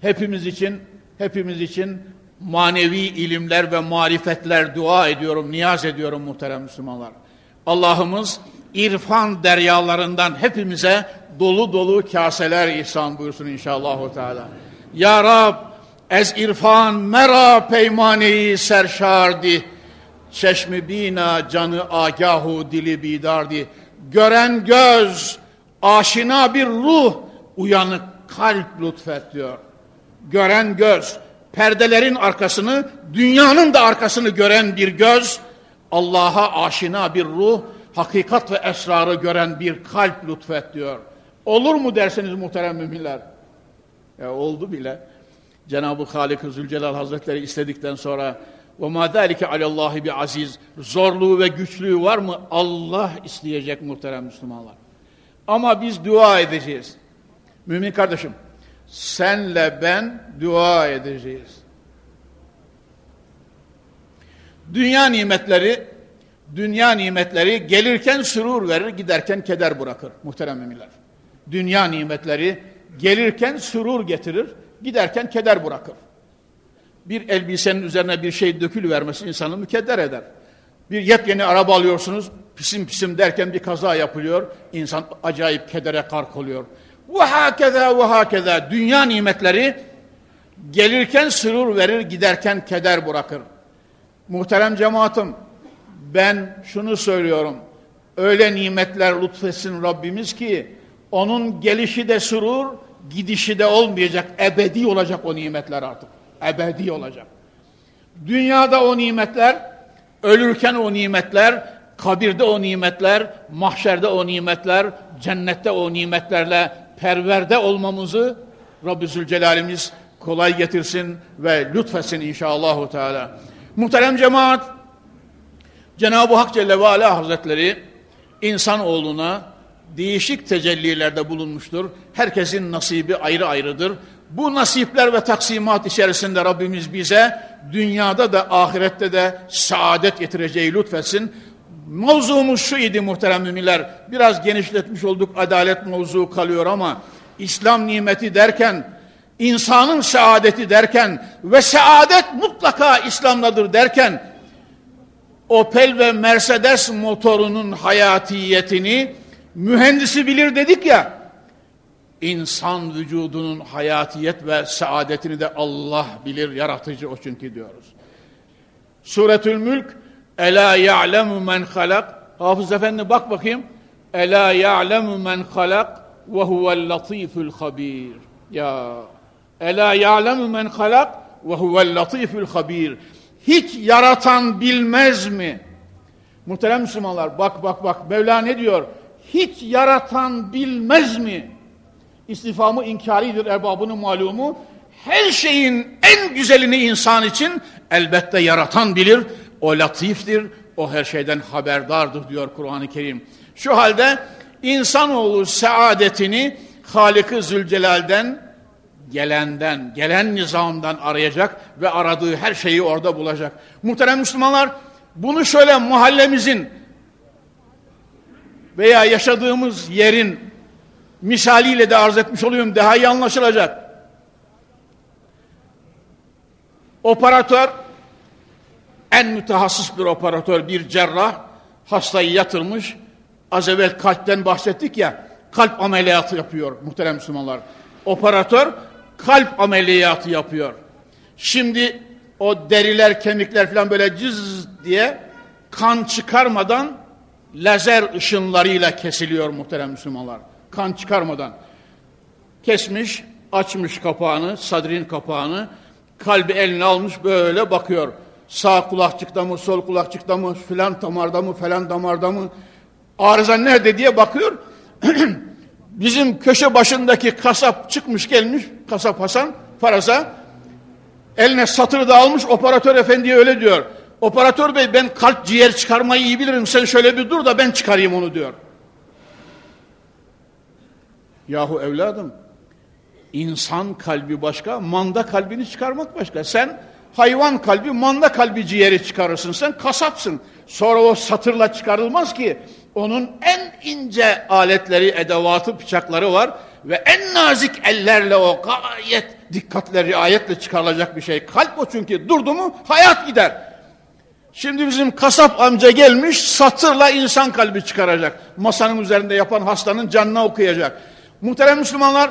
Hepimiz için, hepimiz için manevi ilimler ve marifetler dua ediyorum, niyaz ediyorum muhterem Müslümanlar. Allah'ımız irfan deryalarından hepimize dolu dolu kaseler ihsan buyursun inşallah. Teala. Ya Rab ez irfan mera peymaneyi serşardi çeşmi bina canı agahu dili bidardi gören göz aşina bir ruh uyanık kalp lütfet diyor. Gören göz perdelerin arkasını dünyanın da arkasını gören bir göz Allah'a aşina bir ruh hakikat ve esrarı gören bir kalp lütfet diyor. Olur mu dersiniz muhterem müminler? E, oldu bile. Cenab-ı Halik-i Zülcelal Hazretleri istedikten sonra ve ma zalike alallahi bi aziz zorluğu ve güçlüğü var mı? Allah isteyecek muhterem Müslümanlar. Ama biz dua edeceğiz. Mümin kardeşim, senle ben dua edeceğiz. Dünya nimetleri dünya nimetleri gelirken sürur verir, giderken keder bırakır muhterem müminler. Dünya nimetleri gelirken sürur getirir, giderken keder bırakır. Bir elbisenin üzerine bir şey dökülü vermesi insanı mükedder eder. Bir yepyeni araba alıyorsunuz, pisim pisim derken bir kaza yapılıyor, insan acayip kedere kark oluyor. Ve hakeza ve hakeza dünya nimetleri gelirken sırır verir giderken keder bırakır. Muhterem cemaatim ben şunu söylüyorum. Öyle nimetler lütfetsin Rabbimiz ki onun gelişi de sürur, gidişi de olmayacak. Ebedi olacak o nimetler artık. Ebedi olacak. Dünyada o nimetler, ölürken o nimetler, kabirde o nimetler, mahşerde o nimetler, cennette o nimetlerle perverde olmamızı Rabbi Zülcelal'imiz kolay getirsin ve lütfetsin inşallahü teala. Muhterem cemaat, Cenab-ı Hak Celle ve Ala Hazretleri insanoğluna değişik tecellilerde bulunmuştur. Herkesin nasibi ayrı ayrıdır. Bu nasipler ve taksimat içerisinde Rabbimiz bize dünyada da ahirette de saadet getireceği lütfetsin. Mevzumuz şu idi muhterem müminler. Biraz genişletmiş olduk adalet mevzu kalıyor ama İslam nimeti derken insanın saadeti derken ve saadet mutlaka İslam'dadır derken Opel ve Mercedes motorunun hayatiyetini mühendisi bilir dedik ya insan vücudunun hayatiyet ve saadetini de Allah bilir yaratıcı o çünkü diyoruz. Suretül Mülk Ela ya'lemu men halak. Hafız Efendi bak bakayım. Ela ya'lemu men halak ve huvel latiful habir ya Ela ya'lemu men halak ve huvel latiful habir hiç yaratan bilmez mi? Muhterem Müslümanlar bak bak bak Mevla ne diyor? Hiç yaratan bilmez mi? İstifamı inkaridir erbabının malumu. Her şeyin en güzelini insan için elbette yaratan bilir. O latiftir, o her şeyden haberdardır diyor Kur'an-ı Kerim. Şu halde insanoğlu saadetini Halik-i Zülcelal'den gelenden, gelen nizamdan arayacak ve aradığı her şeyi orada bulacak. Muhterem Müslümanlar, bunu şöyle mahallemizin veya yaşadığımız yerin misaliyle de arz etmiş oluyorum. Daha iyi anlaşılacak. Operatör, en mütehassıs bir operatör, bir cerrah, hastayı yatırmış. Az evvel kalpten bahsettik ya, kalp ameliyatı yapıyor muhterem Müslümanlar. Operatör kalp ameliyatı yapıyor. Şimdi o deriler, kemikler falan böyle cız diye kan çıkarmadan lazer ışınlarıyla kesiliyor muhterem Müslümanlar. Kan çıkarmadan. Kesmiş, açmış kapağını, sadrin kapağını, kalbi eline almış böyle bakıyor. Sağ kulakçıkta mı, sol kulakçıkta mı, filan damarda mı, falan damarda mı, arıza nerede diye bakıyor. [clears throat] bizim köşe başındaki kasap çıkmış gelmiş, kasap Hasan Faraza, eline satırı da almış, operatör efendiye öyle diyor. Operatör bey ben kalp ciğer çıkarmayı iyi bilirim, sen şöyle bir dur da ben çıkarayım onu diyor. Yahu evladım, insan kalbi başka, manda kalbini çıkarmak başka. Sen hayvan kalbi, manda kalbi ciğeri çıkarırsın, sen kasapsın. Sonra o satırla çıkarılmaz ki, onun en ince aletleri, edevatı, bıçakları var ve en nazik ellerle o gayet dikkatle, riayetle çıkarılacak bir şey. Kalp o çünkü durdu mu hayat gider. Şimdi bizim kasap amca gelmiş satırla insan kalbi çıkaracak. Masanın üzerinde yapan hastanın canına okuyacak. Muhterem Müslümanlar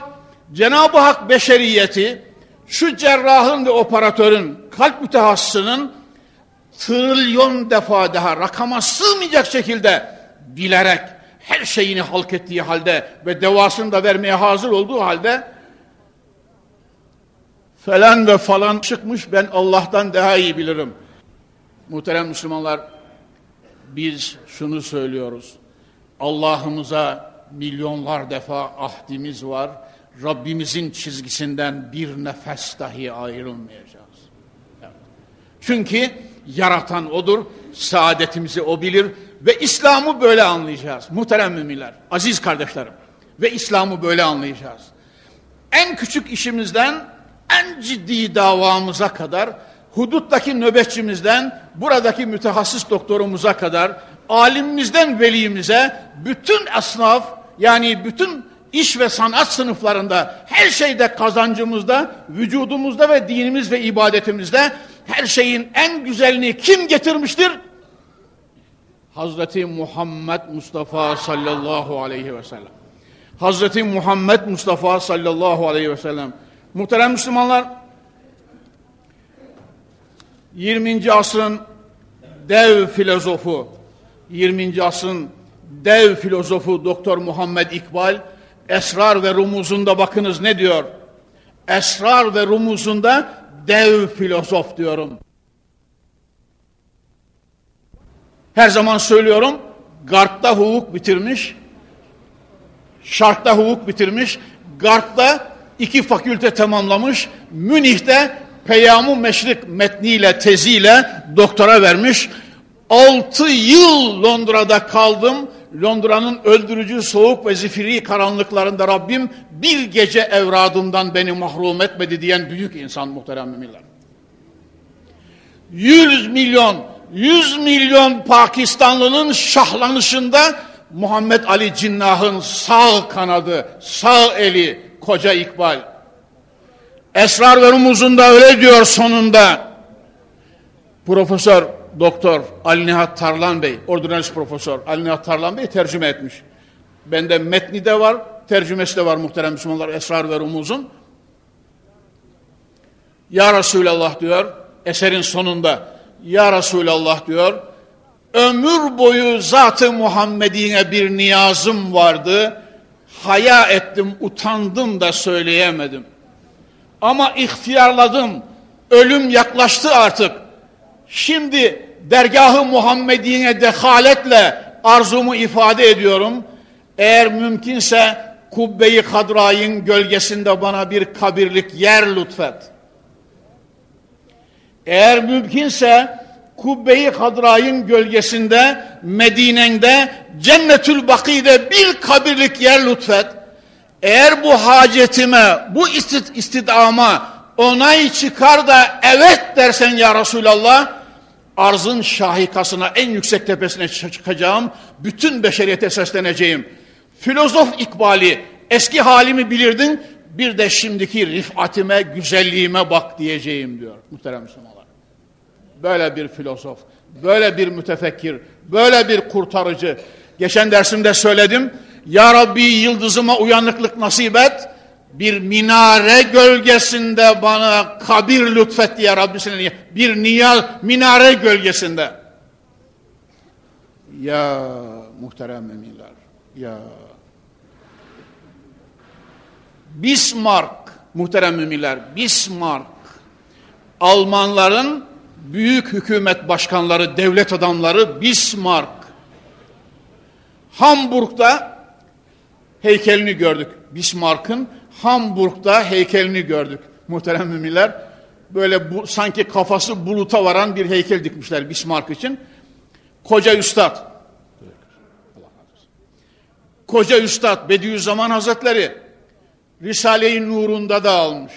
Cenab-ı Hak beşeriyeti şu cerrahın ve operatörün kalp mütehassısının trilyon defa daha rakama sığmayacak şekilde bilerek her şeyini halk ettiği halde ve devasını da vermeye hazır olduğu halde falan ve falan çıkmış ben Allah'tan daha iyi bilirim. Muhterem Müslümanlar biz şunu söylüyoruz. Allah'ımıza milyonlar defa ahdimiz var. Rabbimizin çizgisinden bir nefes dahi ayrılmayacağız. Evet. Çünkü yaratan odur, saadetimizi o bilir ve İslam'ı böyle anlayacağız. Muhterem müminler, aziz kardeşlerim. Ve İslam'ı böyle anlayacağız. En küçük işimizden en ciddi davamıza kadar, huduttaki nöbetçimizden, buradaki mütehassıs doktorumuza kadar, alimimizden velimize, bütün esnaf, yani bütün iş ve sanat sınıflarında, her şeyde kazancımızda, vücudumuzda ve dinimiz ve ibadetimizde her şeyin en güzelini kim getirmiştir? Hazreti Muhammed Mustafa sallallahu aleyhi ve sellem. Hazreti Muhammed Mustafa sallallahu aleyhi ve sellem. Muhterem Müslümanlar, 20. asrın dev filozofu, 20. asrın dev filozofu Doktor Muhammed İkbal, Esrar ve Rumuzunda bakınız ne diyor? Esrar ve Rumuzunda dev filozof diyorum. Her zaman söylüyorum, Garp'ta hukuk bitirmiş, Şark'ta hukuk bitirmiş, Garp'ta iki fakülte tamamlamış, Münih'te Peyam-ı Meşrik metniyle, teziyle doktora vermiş. Altı yıl Londra'da kaldım. Londra'nın öldürücü soğuk ve zifiri karanlıklarında Rabbim bir gece evradından beni mahrum etmedi diyen büyük insan muhterem müminler. Yüz milyon, yüz milyon Pakistanlının şahlanışında Muhammed Ali Cinnah'ın sağ kanadı, sağ eli koca İkbal. Esrar ve Rumuz'unda öyle diyor sonunda. Profesör Doktor Ali Nihat Tarlan Bey, ordinalist profesör Ali Nihat Tarlan Bey tercüme etmiş. Bende metni de var, tercümesi de var muhterem Müslümanlar Esrar ve Rumuz'un. Ya Resulallah diyor, eserin sonunda Ya Resulallah diyor, ömür boyu Zat-ı Muhammed'ine bir niyazım vardı, haya ettim, utandım da söyleyemedim. Ama ihtiyarladım, ölüm yaklaştı artık. Şimdi dergahı Muhammedine dehaletle arzumu ifade ediyorum. Eğer mümkünse kubbeyi kadrayın gölgesinde bana bir kabirlik yer lütfet. Eğer mümkünse kubbeyi kadrayın gölgesinde Medine'nde Cennetül Baki'de bir kabirlik yer lütfet. Eğer bu hacetime, bu istidama onay çıkar da evet dersen ya Resulallah, arzın şahikasına en yüksek tepesine çıkacağım, bütün beşeriyete sesleneceğim. Filozof ikbali, eski halimi bilirdin, bir de şimdiki rifatime, güzelliğime bak diyeceğim diyor muhterem Müslümanlar. Böyle bir filozof, böyle bir mütefekkir, böyle bir kurtarıcı. Geçen dersimde söyledim, Ya Rabbi yıldızıma uyanıklık nasip et, bir minare gölgesinde bana kabir lütfet diye Rabbisine bir niyaz minare gölgesinde. Ya muhterem eminler, ya Bismarck muhterem müminler Bismarck Almanların büyük hükümet başkanları, devlet adamları Bismarck Hamburg'da heykelini gördük. Bismarck'ın Hamburg'da heykelini gördük muhterem müminler. Böyle bu, sanki kafası buluta varan bir heykel dikmişler Bismarck için. Koca Üstad. Koca Üstad Bediüzzaman Hazretleri Risale-i Nur'unda da almış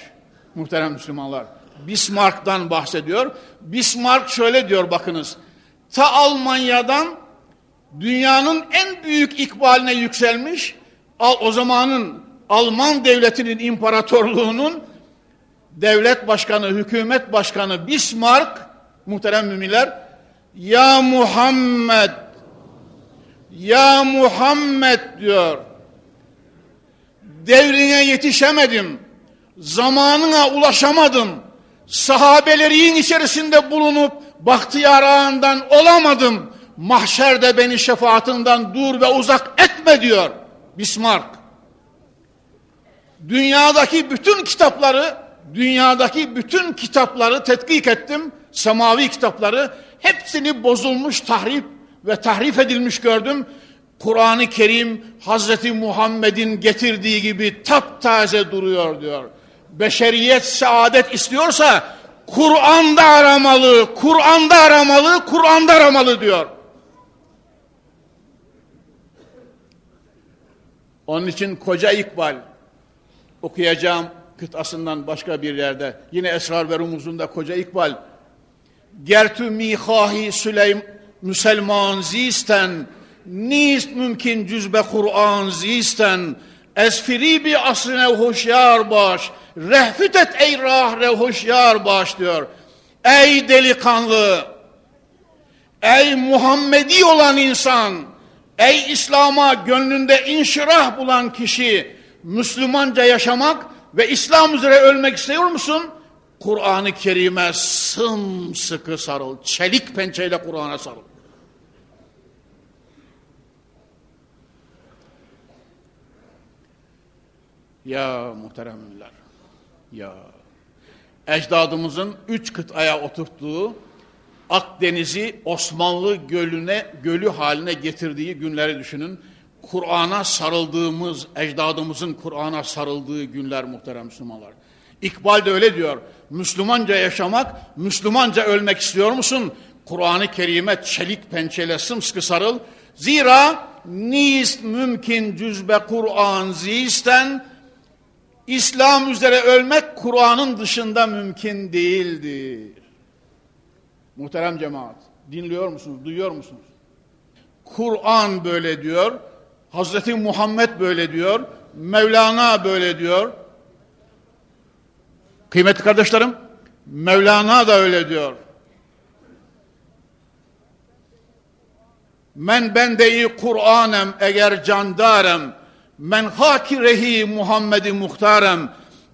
muhterem Müslümanlar. Bismarck'tan bahsediyor. Bismarck şöyle diyor bakınız. Ta Almanya'dan dünyanın en büyük ikbaline yükselmiş. O zamanın Alman devletinin imparatorluğunun devlet başkanı, hükümet başkanı Bismarck muhterem müminler ya Muhammed ya Muhammed diyor. Devrine yetişemedim zamanına ulaşamadım sahabelerin içerisinde bulunup bahtiyar ağından olamadım mahşerde beni şefaatinden dur ve uzak etme diyor Bismarck dünyadaki bütün kitapları, dünyadaki bütün kitapları tetkik ettim. Semavi kitapları hepsini bozulmuş, tahrip ve tahrif edilmiş gördüm. Kur'an-ı Kerim Hazreti Muhammed'in getirdiği gibi taptaze duruyor diyor. Beşeriyet saadet istiyorsa Kur'an'da aramalı, Kur'an'da aramalı, Kur'an'da aramalı diyor. Onun için koca İkbal okuyacağım kıtasından başka bir yerde. Yine Esrar ve Rumuz'unda Koca İkbal. Gertü mihahi Süleym Müselman zisten nist mümkün cüzbe Kur'an zisten. Esfiri bir asrine hoşyar baş rehfit et ey rahre hoşyar baş diyor. Ey delikanlı ey Muhammedi olan insan Ey İslam'a gönlünde inşirah bulan kişi Müslümanca yaşamak ve İslam üzere ölmek istiyor musun? Kur'an-ı Kerim'e sımsıkı sarıl. Çelik pençeyle Kur'an'a sarıl. Ya muhteremler, ya ecdadımızın üç kıtaya oturttuğu Akdeniz'i Osmanlı gölüne gölü haline getirdiği günleri düşünün. Kur'an'a sarıldığımız, ecdadımızın Kur'an'a sarıldığı günler muhterem Müslümanlar. İkbal de öyle diyor. Müslümanca yaşamak, Müslümanca ölmek istiyor musun? Kur'an-ı Kerim'e çelik pençeyle sımsıkı sarıl. Zira nist mümkün cüzbe Kur'an zisten İslam üzere ölmek Kur'an'ın dışında mümkün değildir. Muhterem cemaat, dinliyor musunuz, duyuyor musunuz? Kur'an böyle diyor, Hazreti Muhammed böyle diyor, Mevlana böyle diyor. Kıymetli kardeşlerim, Mevlana da öyle diyor. Men bendeyi Kur'anem eğer candarem, men haki rehi Muhammed'i muhtarem,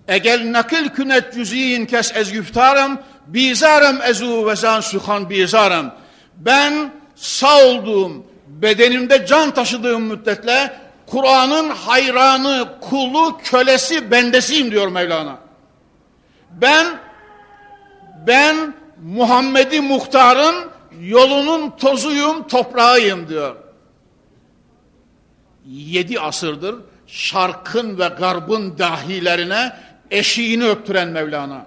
eğer nakil künet cüziyin kes ez güftarem, bizarem ezu ve zan suhan bizarem. Ben sağ olduğum, bedenimde can taşıdığım müddetle Kur'an'ın hayranı, kulu, kölesi, bendesiyim diyor Mevlana. Ben ben Muhammed'i muhtarın yolunun tozuyum, toprağıyım diyor. Yedi asırdır şarkın ve garbın dahilerine eşiğini öptüren Mevlana.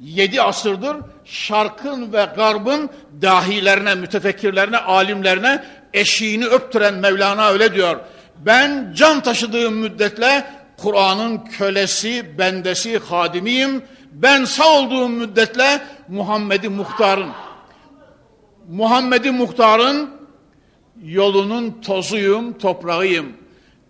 Yedi asırdır şarkın ve garbın dahilerine, mütefekkirlerine, alimlerine eşiğini öptüren Mevlana öyle diyor. Ben can taşıdığım müddetle Kur'an'ın kölesi, bendesi, hadimiyim. Ben sağ olduğum müddetle Muhammed'i muhtarın. Muhammed'i muhtarın yolunun tozuyum, toprağıyım.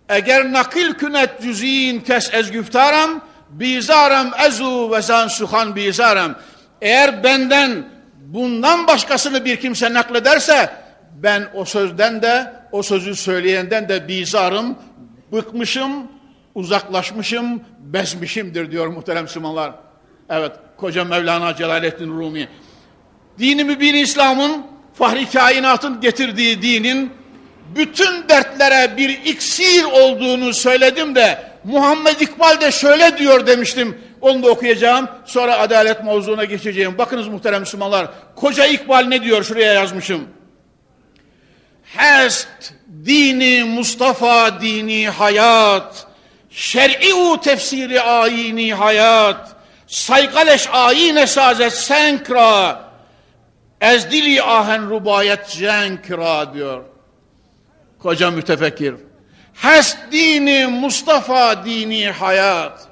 Eğer nakil künet cüziyin kes ez güftaram, bizarem ezu ve zan suhan bizarem. Eğer benden bundan başkasını bir kimse naklederse, ben o sözden de, o sözü söyleyenden de bizarım, bıkmışım, uzaklaşmışım, bezmişimdir diyor muhterem Müslümanlar. Evet, koca Mevlana Celaleddin Rumi. Dini mübin İslam'ın, fahri kainatın getirdiği dinin, bütün dertlere bir iksir olduğunu söyledim de, Muhammed İkbal de şöyle diyor demiştim. Onu da okuyacağım. Sonra adalet mevzuna geçeceğim. Bakınız muhterem Müslümanlar. Koca İkbal ne diyor? Şuraya yazmışım. Hast dini Mustafa dini hayat. Şer'i u tefsiri ayini hayat. Saygaleş ayine sazet senkra. Ezdili ahen rubayet cenkra diyor. Koca mütefekkir. Has dini Mustafa dini hayat.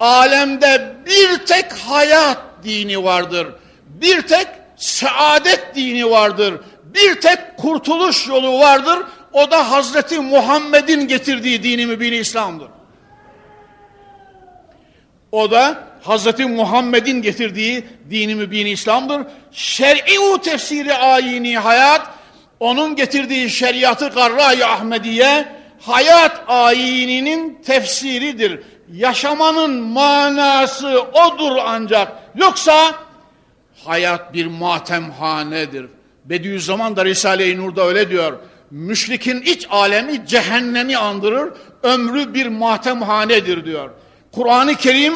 Alemde bir tek hayat dini vardır. Bir tek saadet dini vardır. Bir tek kurtuluş yolu vardır. O da Hazreti Muhammed'in getirdiği dini mübini İslam'dır. O da Hazreti Muhammed'in getirdiği dini mübini İslam'dır. Şer'i tefsiri ayini hayat, onun getirdiği şeriatı garra-i Ahmediye, hayat ayininin tefsiridir. Yaşamanın manası odur ancak. Yoksa hayat bir matemhanedir. Bediüzzaman da Risale-i Nur'da öyle diyor. Müşrikin iç alemi cehennemi andırır, ömrü bir matemhanedir diyor. Kur'an-ı Kerim,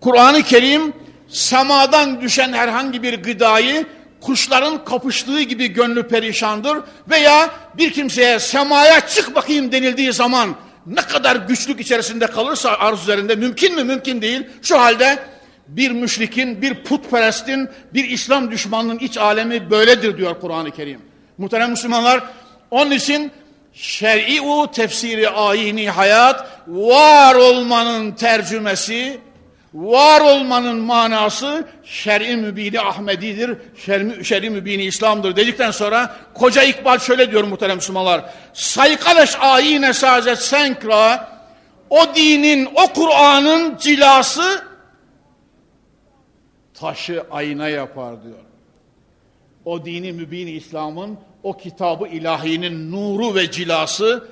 Kur'an-ı Kerim semadan düşen herhangi bir gıdayı kuşların kapıştığı gibi gönlü perişandır veya bir kimseye semaya çık bakayım denildiği zaman ne kadar güçlük içerisinde kalırsa arz üzerinde mümkün mü mümkün değil. Şu halde bir müşrikin, bir putperestin, bir İslam düşmanının iç alemi böyledir diyor Kur'an-ı Kerim. Muhterem Müslümanlar onun için şer'i tefsiri ayini hayat var olmanın tercümesi var olmanın manası şer'i mübini Ahmedidir, şer'i şer mübini İslam'dır dedikten sonra koca İkbal şöyle diyor muhterem Müslümanlar. Saykaleş ayine sazet senkra o dinin, o Kur'an'ın cilası taşı ayna yapar diyor. O dini mübini İslam'ın, o kitabı ilahinin nuru ve cilası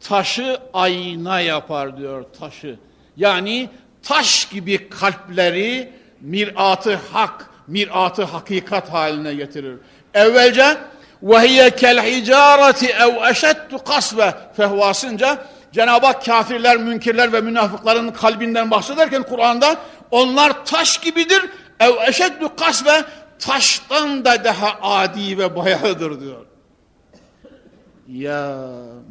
taşı ayna yapar diyor taşı. Yani taş gibi kalpleri miratı hak, miratı hakikat haline getirir. Evvelce وَهِيَ كَالْحِجَارَةِ اَوْ اَشَدُّ قَسْوَ fehvasınca Cenab-ı Hak kafirler, münkirler ve münafıkların kalbinden bahsederken Kur'an'da onlar taş gibidir. Ev eşeddü kasve taştan da daha adi ve bayağıdır diyor. Ya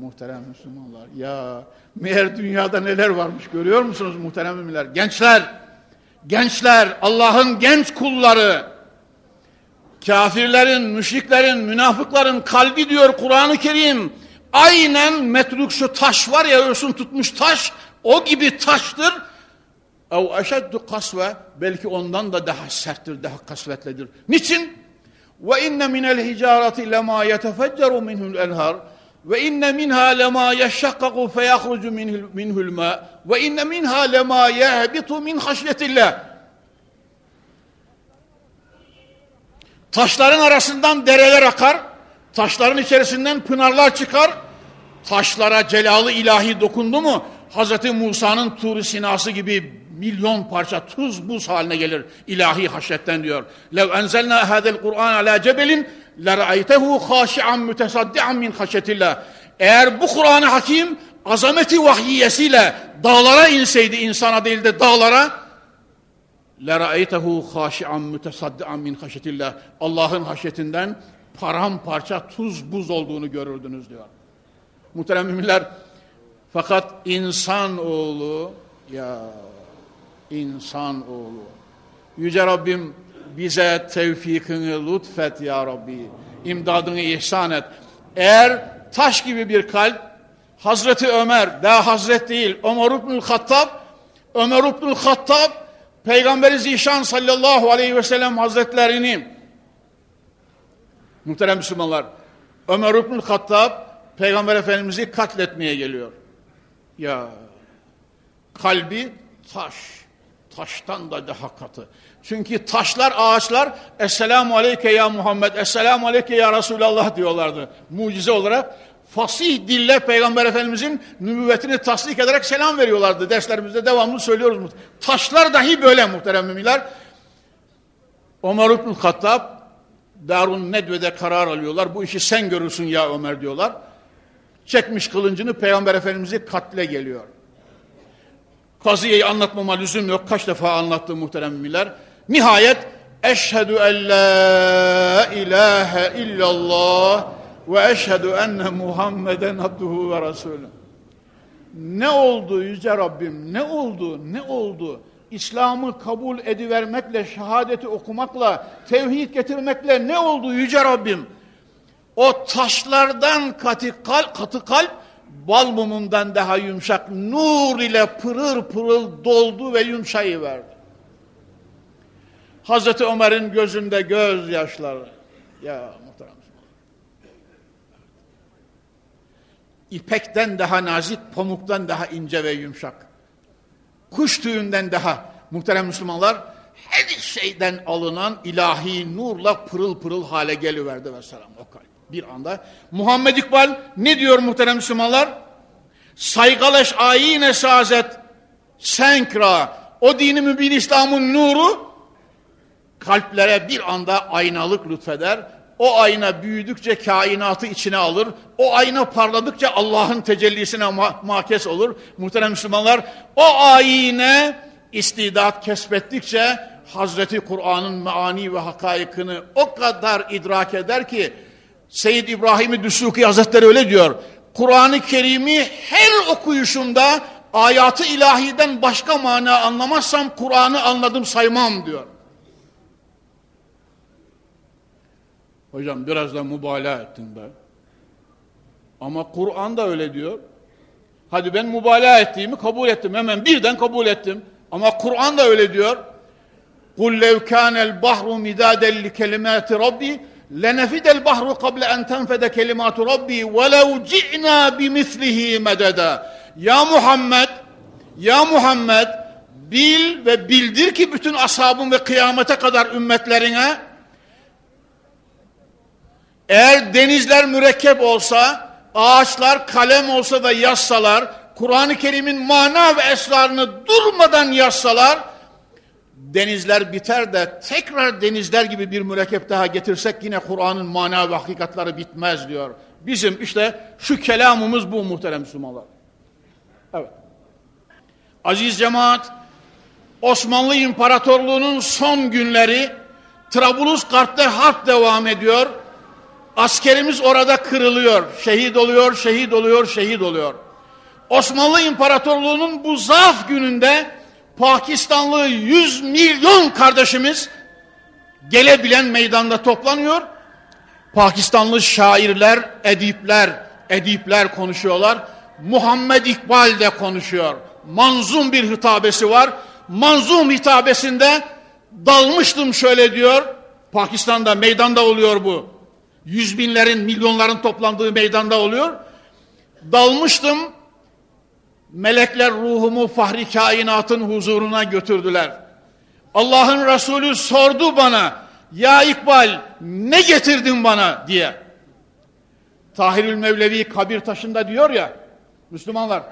muhterem Müslümanlar ya meğer dünyada neler varmış görüyor musunuz muhterem müminler? Gençler, gençler, Allah'ın genç kulları, kafirlerin, müşriklerin, münafıkların kalbi diyor Kur'an-ı Kerim. Aynen metruk şu taş var ya ölsün tutmuş taş, o gibi taştır. Ev eşeddu kasve, belki ondan da daha serttir, daha kasvetlidir. Niçin? Ve inne minel hicareti lema yetefecceru minhul enhar ve inne minha lema yeşşakkaku feyahrucu minhul ma ve inne minha lema yehbitu min haşyetillah Taşların arasından dereler akar, taşların içerisinden pınarlar çıkar. Taşlara celalı ilahi dokundu mu Hz. Musa'nın Tur-i Sinası gibi milyon parça tuz buz haline gelir ilahi haşretten diyor. Lev enzelna hadel Kur'an ala cebelin leraytehu haşi'an mütesaddian min haşetillah. Eğer bu Kur'an-ı Hakim azameti vahyiyesiyle dağlara inseydi insana değil de dağlara leraytehu haşi'an mütesaddian min haşetillah. Allah'ın haşetinden paramparça tuz buz olduğunu görürdünüz diyor. Muhterem müminler fakat insan oğlu ya insan oğlu Yüce Rabbim bize tevfikini lütfet ya Rabbi. İmdadını ihsan et. Eğer taş gibi bir kalp Hazreti Ömer daha Hazret değil Ömer İbnül Hattab Ömer İbnül Hattab Peygamberi Zişan sallallahu aleyhi ve sellem hazretlerini muhterem Müslümanlar Ömer İbnül Hattab Peygamber Efendimiz'i katletmeye geliyor. Ya kalbi taş. Taştan da daha katı. Çünkü taşlar, ağaçlar Esselamu Aleyke ya Muhammed, Esselamu Aleyke ya Resulallah diyorlardı. Mucize olarak fasih dille Peygamber Efendimizin nübüvvetini tasdik ederek selam veriyorlardı. Derslerimizde devamlı söylüyoruz. Taşlar dahi böyle muhterem müminler. Ömer İbn Hattab Darun Nedve'de karar alıyorlar. Bu işi sen görürsün ya Ömer diyorlar. Çekmiş kılıncını Peygamber Efendimiz'i katle geliyor. Kaziyeyi anlatmama lüzum yok. Kaç defa anlattım muhterem müminler. Nihayet Eşhedü en la ilahe illallah ve eşhedü enne Muhammeden abduhu ve resulü. Ne oldu Yüce Rabbim? Ne oldu? Ne oldu? İslam'ı kabul edivermekle, şehadeti okumakla, tevhid getirmekle ne oldu Yüce Rabbim? O taşlardan katı kalp, katı kalp bal mumundan daha yumuşak nur ile pırır pırıl doldu ve yumuşayıverdi. Hazreti Ömer'in gözünde gözyaşları. Ya ipekten daha nazik, pamuktan daha ince ve yumuşak. Kuş tüyünden daha muhterem Müslümanlar her şeyden alınan ilahi nurla pırıl pırıl hale geliverdi ve selam o kalp. Bir anda Muhammed İkbal ne diyor muhterem Müslümanlar? Saygaleş ayine sazet senkra o dini mübin İslam'ın nuru kalplere bir anda aynalık lütfeder o ayna büyüdükçe kainatı içine alır. O ayna parladıkça Allah'ın tecellisine ma makes olur. Muhterem Müslümanlar o ayine istidat kesbettikçe Hazreti Kur'an'ın meani ve hakaikını o kadar idrak eder ki Seyyid İbrahim-i Düsuki Hazretleri öyle diyor. Kur'an-ı Kerim'i her okuyuşumda ayatı ilahiden başka mana anlamazsam Kur'an'ı anladım saymam diyor. Hocam biraz da mübalağa ettin be. Ama Kur'an da öyle diyor. Hadi ben mübalağa ettiğimi kabul ettim. Hemen birden kabul ettim. Ama Kur'an da öyle diyor. قُلْ لَوْ كَانَ الْبَحْرُ مِدَادًا لِكَلِمَاتِ رَبِّي lenefidel bahru kable en tenfede kelimatu rabbi velev ci'na bimislihi medede. Ya Muhammed, ya Muhammed bil ve bildir ki bütün ashabın ve kıyamete kadar ümmetlerine eğer denizler mürekkep olsa, ağaçlar kalem olsa da yazsalar, Kur'an-ı Kerim'in mana ve esrarını durmadan yazsalar, denizler biter de tekrar denizler gibi bir mürekkep daha getirsek yine Kur'an'ın mana ve hakikatları bitmez diyor. Bizim işte şu kelamımız bu muhterem Müslümanlar. Evet. Aziz cemaat, Osmanlı İmparatorluğu'nun son günleri Trablusgarp'ta harp devam ediyor. Askerimiz orada kırılıyor, şehit oluyor, şehit oluyor, şehit oluyor. Osmanlı İmparatorluğu'nun bu zaaf gününde Pakistanlı 100 milyon kardeşimiz gelebilen meydanda toplanıyor. Pakistanlı şairler, edipler, edipler konuşuyorlar. Muhammed İkbal de konuşuyor. Manzum bir hitabesi var. Manzum hitabesinde dalmıştım şöyle diyor. Pakistan'da meydanda oluyor bu. Yüz binlerin, milyonların toplandığı meydanda oluyor. Dalmıştım. Melekler ruhumu fahri kainatın huzuruna götürdüler. Allah'ın Resulü sordu bana, ya İkbal ne getirdin bana diye. Tahirül Mevlevi kabir taşında diyor ya, Müslümanlar,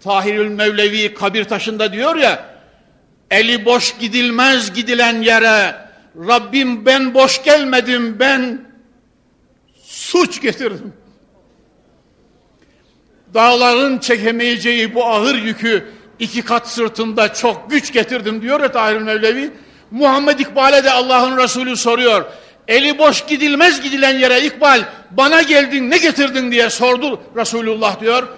Tahirül Mevlevi kabir taşında diyor ya, eli boş gidilmez gidilen yere, Rabbim ben boş gelmedim, ben suç getirdim. Dağların çekemeyeceği bu ağır yükü iki kat sırtımda çok güç getirdim diyor ya Tahir Mevlevi. Muhammed İkbal'e de Allah'ın Resulü soruyor. Eli boş gidilmez gidilen yere İkbal bana geldin ne getirdin diye sordu Resulullah diyor.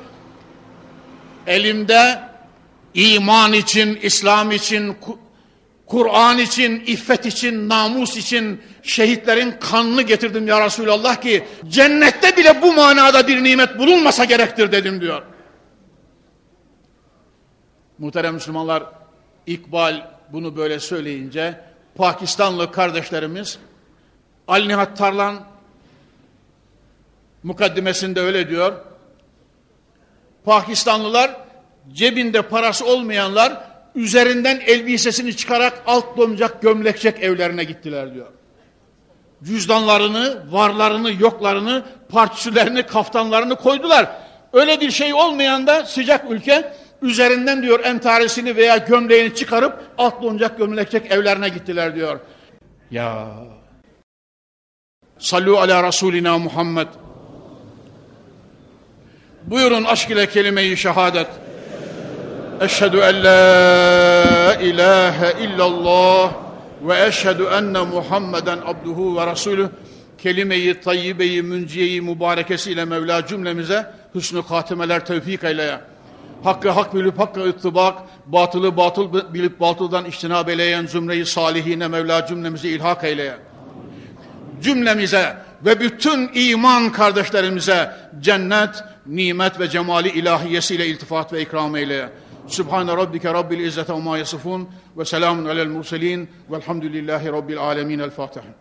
Elimde iman için, İslam için, Kur'an için, iffet için, namus için şehitlerin kanını getirdim ya Resulallah ki cennette bile bu manada bir nimet bulunmasa gerektir dedim diyor. Muhterem Müslümanlar İkbal bunu böyle söyleyince Pakistanlı kardeşlerimiz Ali Nihat Tarlan mukaddimesinde öyle diyor. Pakistanlılar cebinde parası olmayanlar üzerinden elbisesini çıkarak alt domcak gömlekçek evlerine gittiler diyor. Cüzdanlarını, varlarını, yoklarını, partisülerini, kaftanlarını koydular. Öyle bir şey olmayan da sıcak ülke üzerinden diyor entaresini veya gömleğini çıkarıp alt doncak gömlekçek evlerine gittiler diyor. Ya Sallu ala Resulina Muhammed. Buyurun aşk ile kelime-i şehadet. Eşhedü en la ilahe illallah ve eşhedü enne Muhammeden abduhu ve resulü kelime-i tayyibe-i münciye-i mübarekesiyle Mevla cümlemize hüsnü katimeler tevfik eyleye. Hakkı hak bilip hakkı ıttibak, batılı batıl bilip batıldan iştinab eyleyen zümreyi salihine Mevla cümlemizi ilhak eyleye. Cümlemize ve bütün iman kardeşlerimize cennet, nimet ve cemali ilahiyesiyle iltifat ve ikram eyleye. Sübhane Rabbike Rabbil İzzete ve ma yasifun وسلام على المرسلين والحمد لله رب العالمين الفاتحه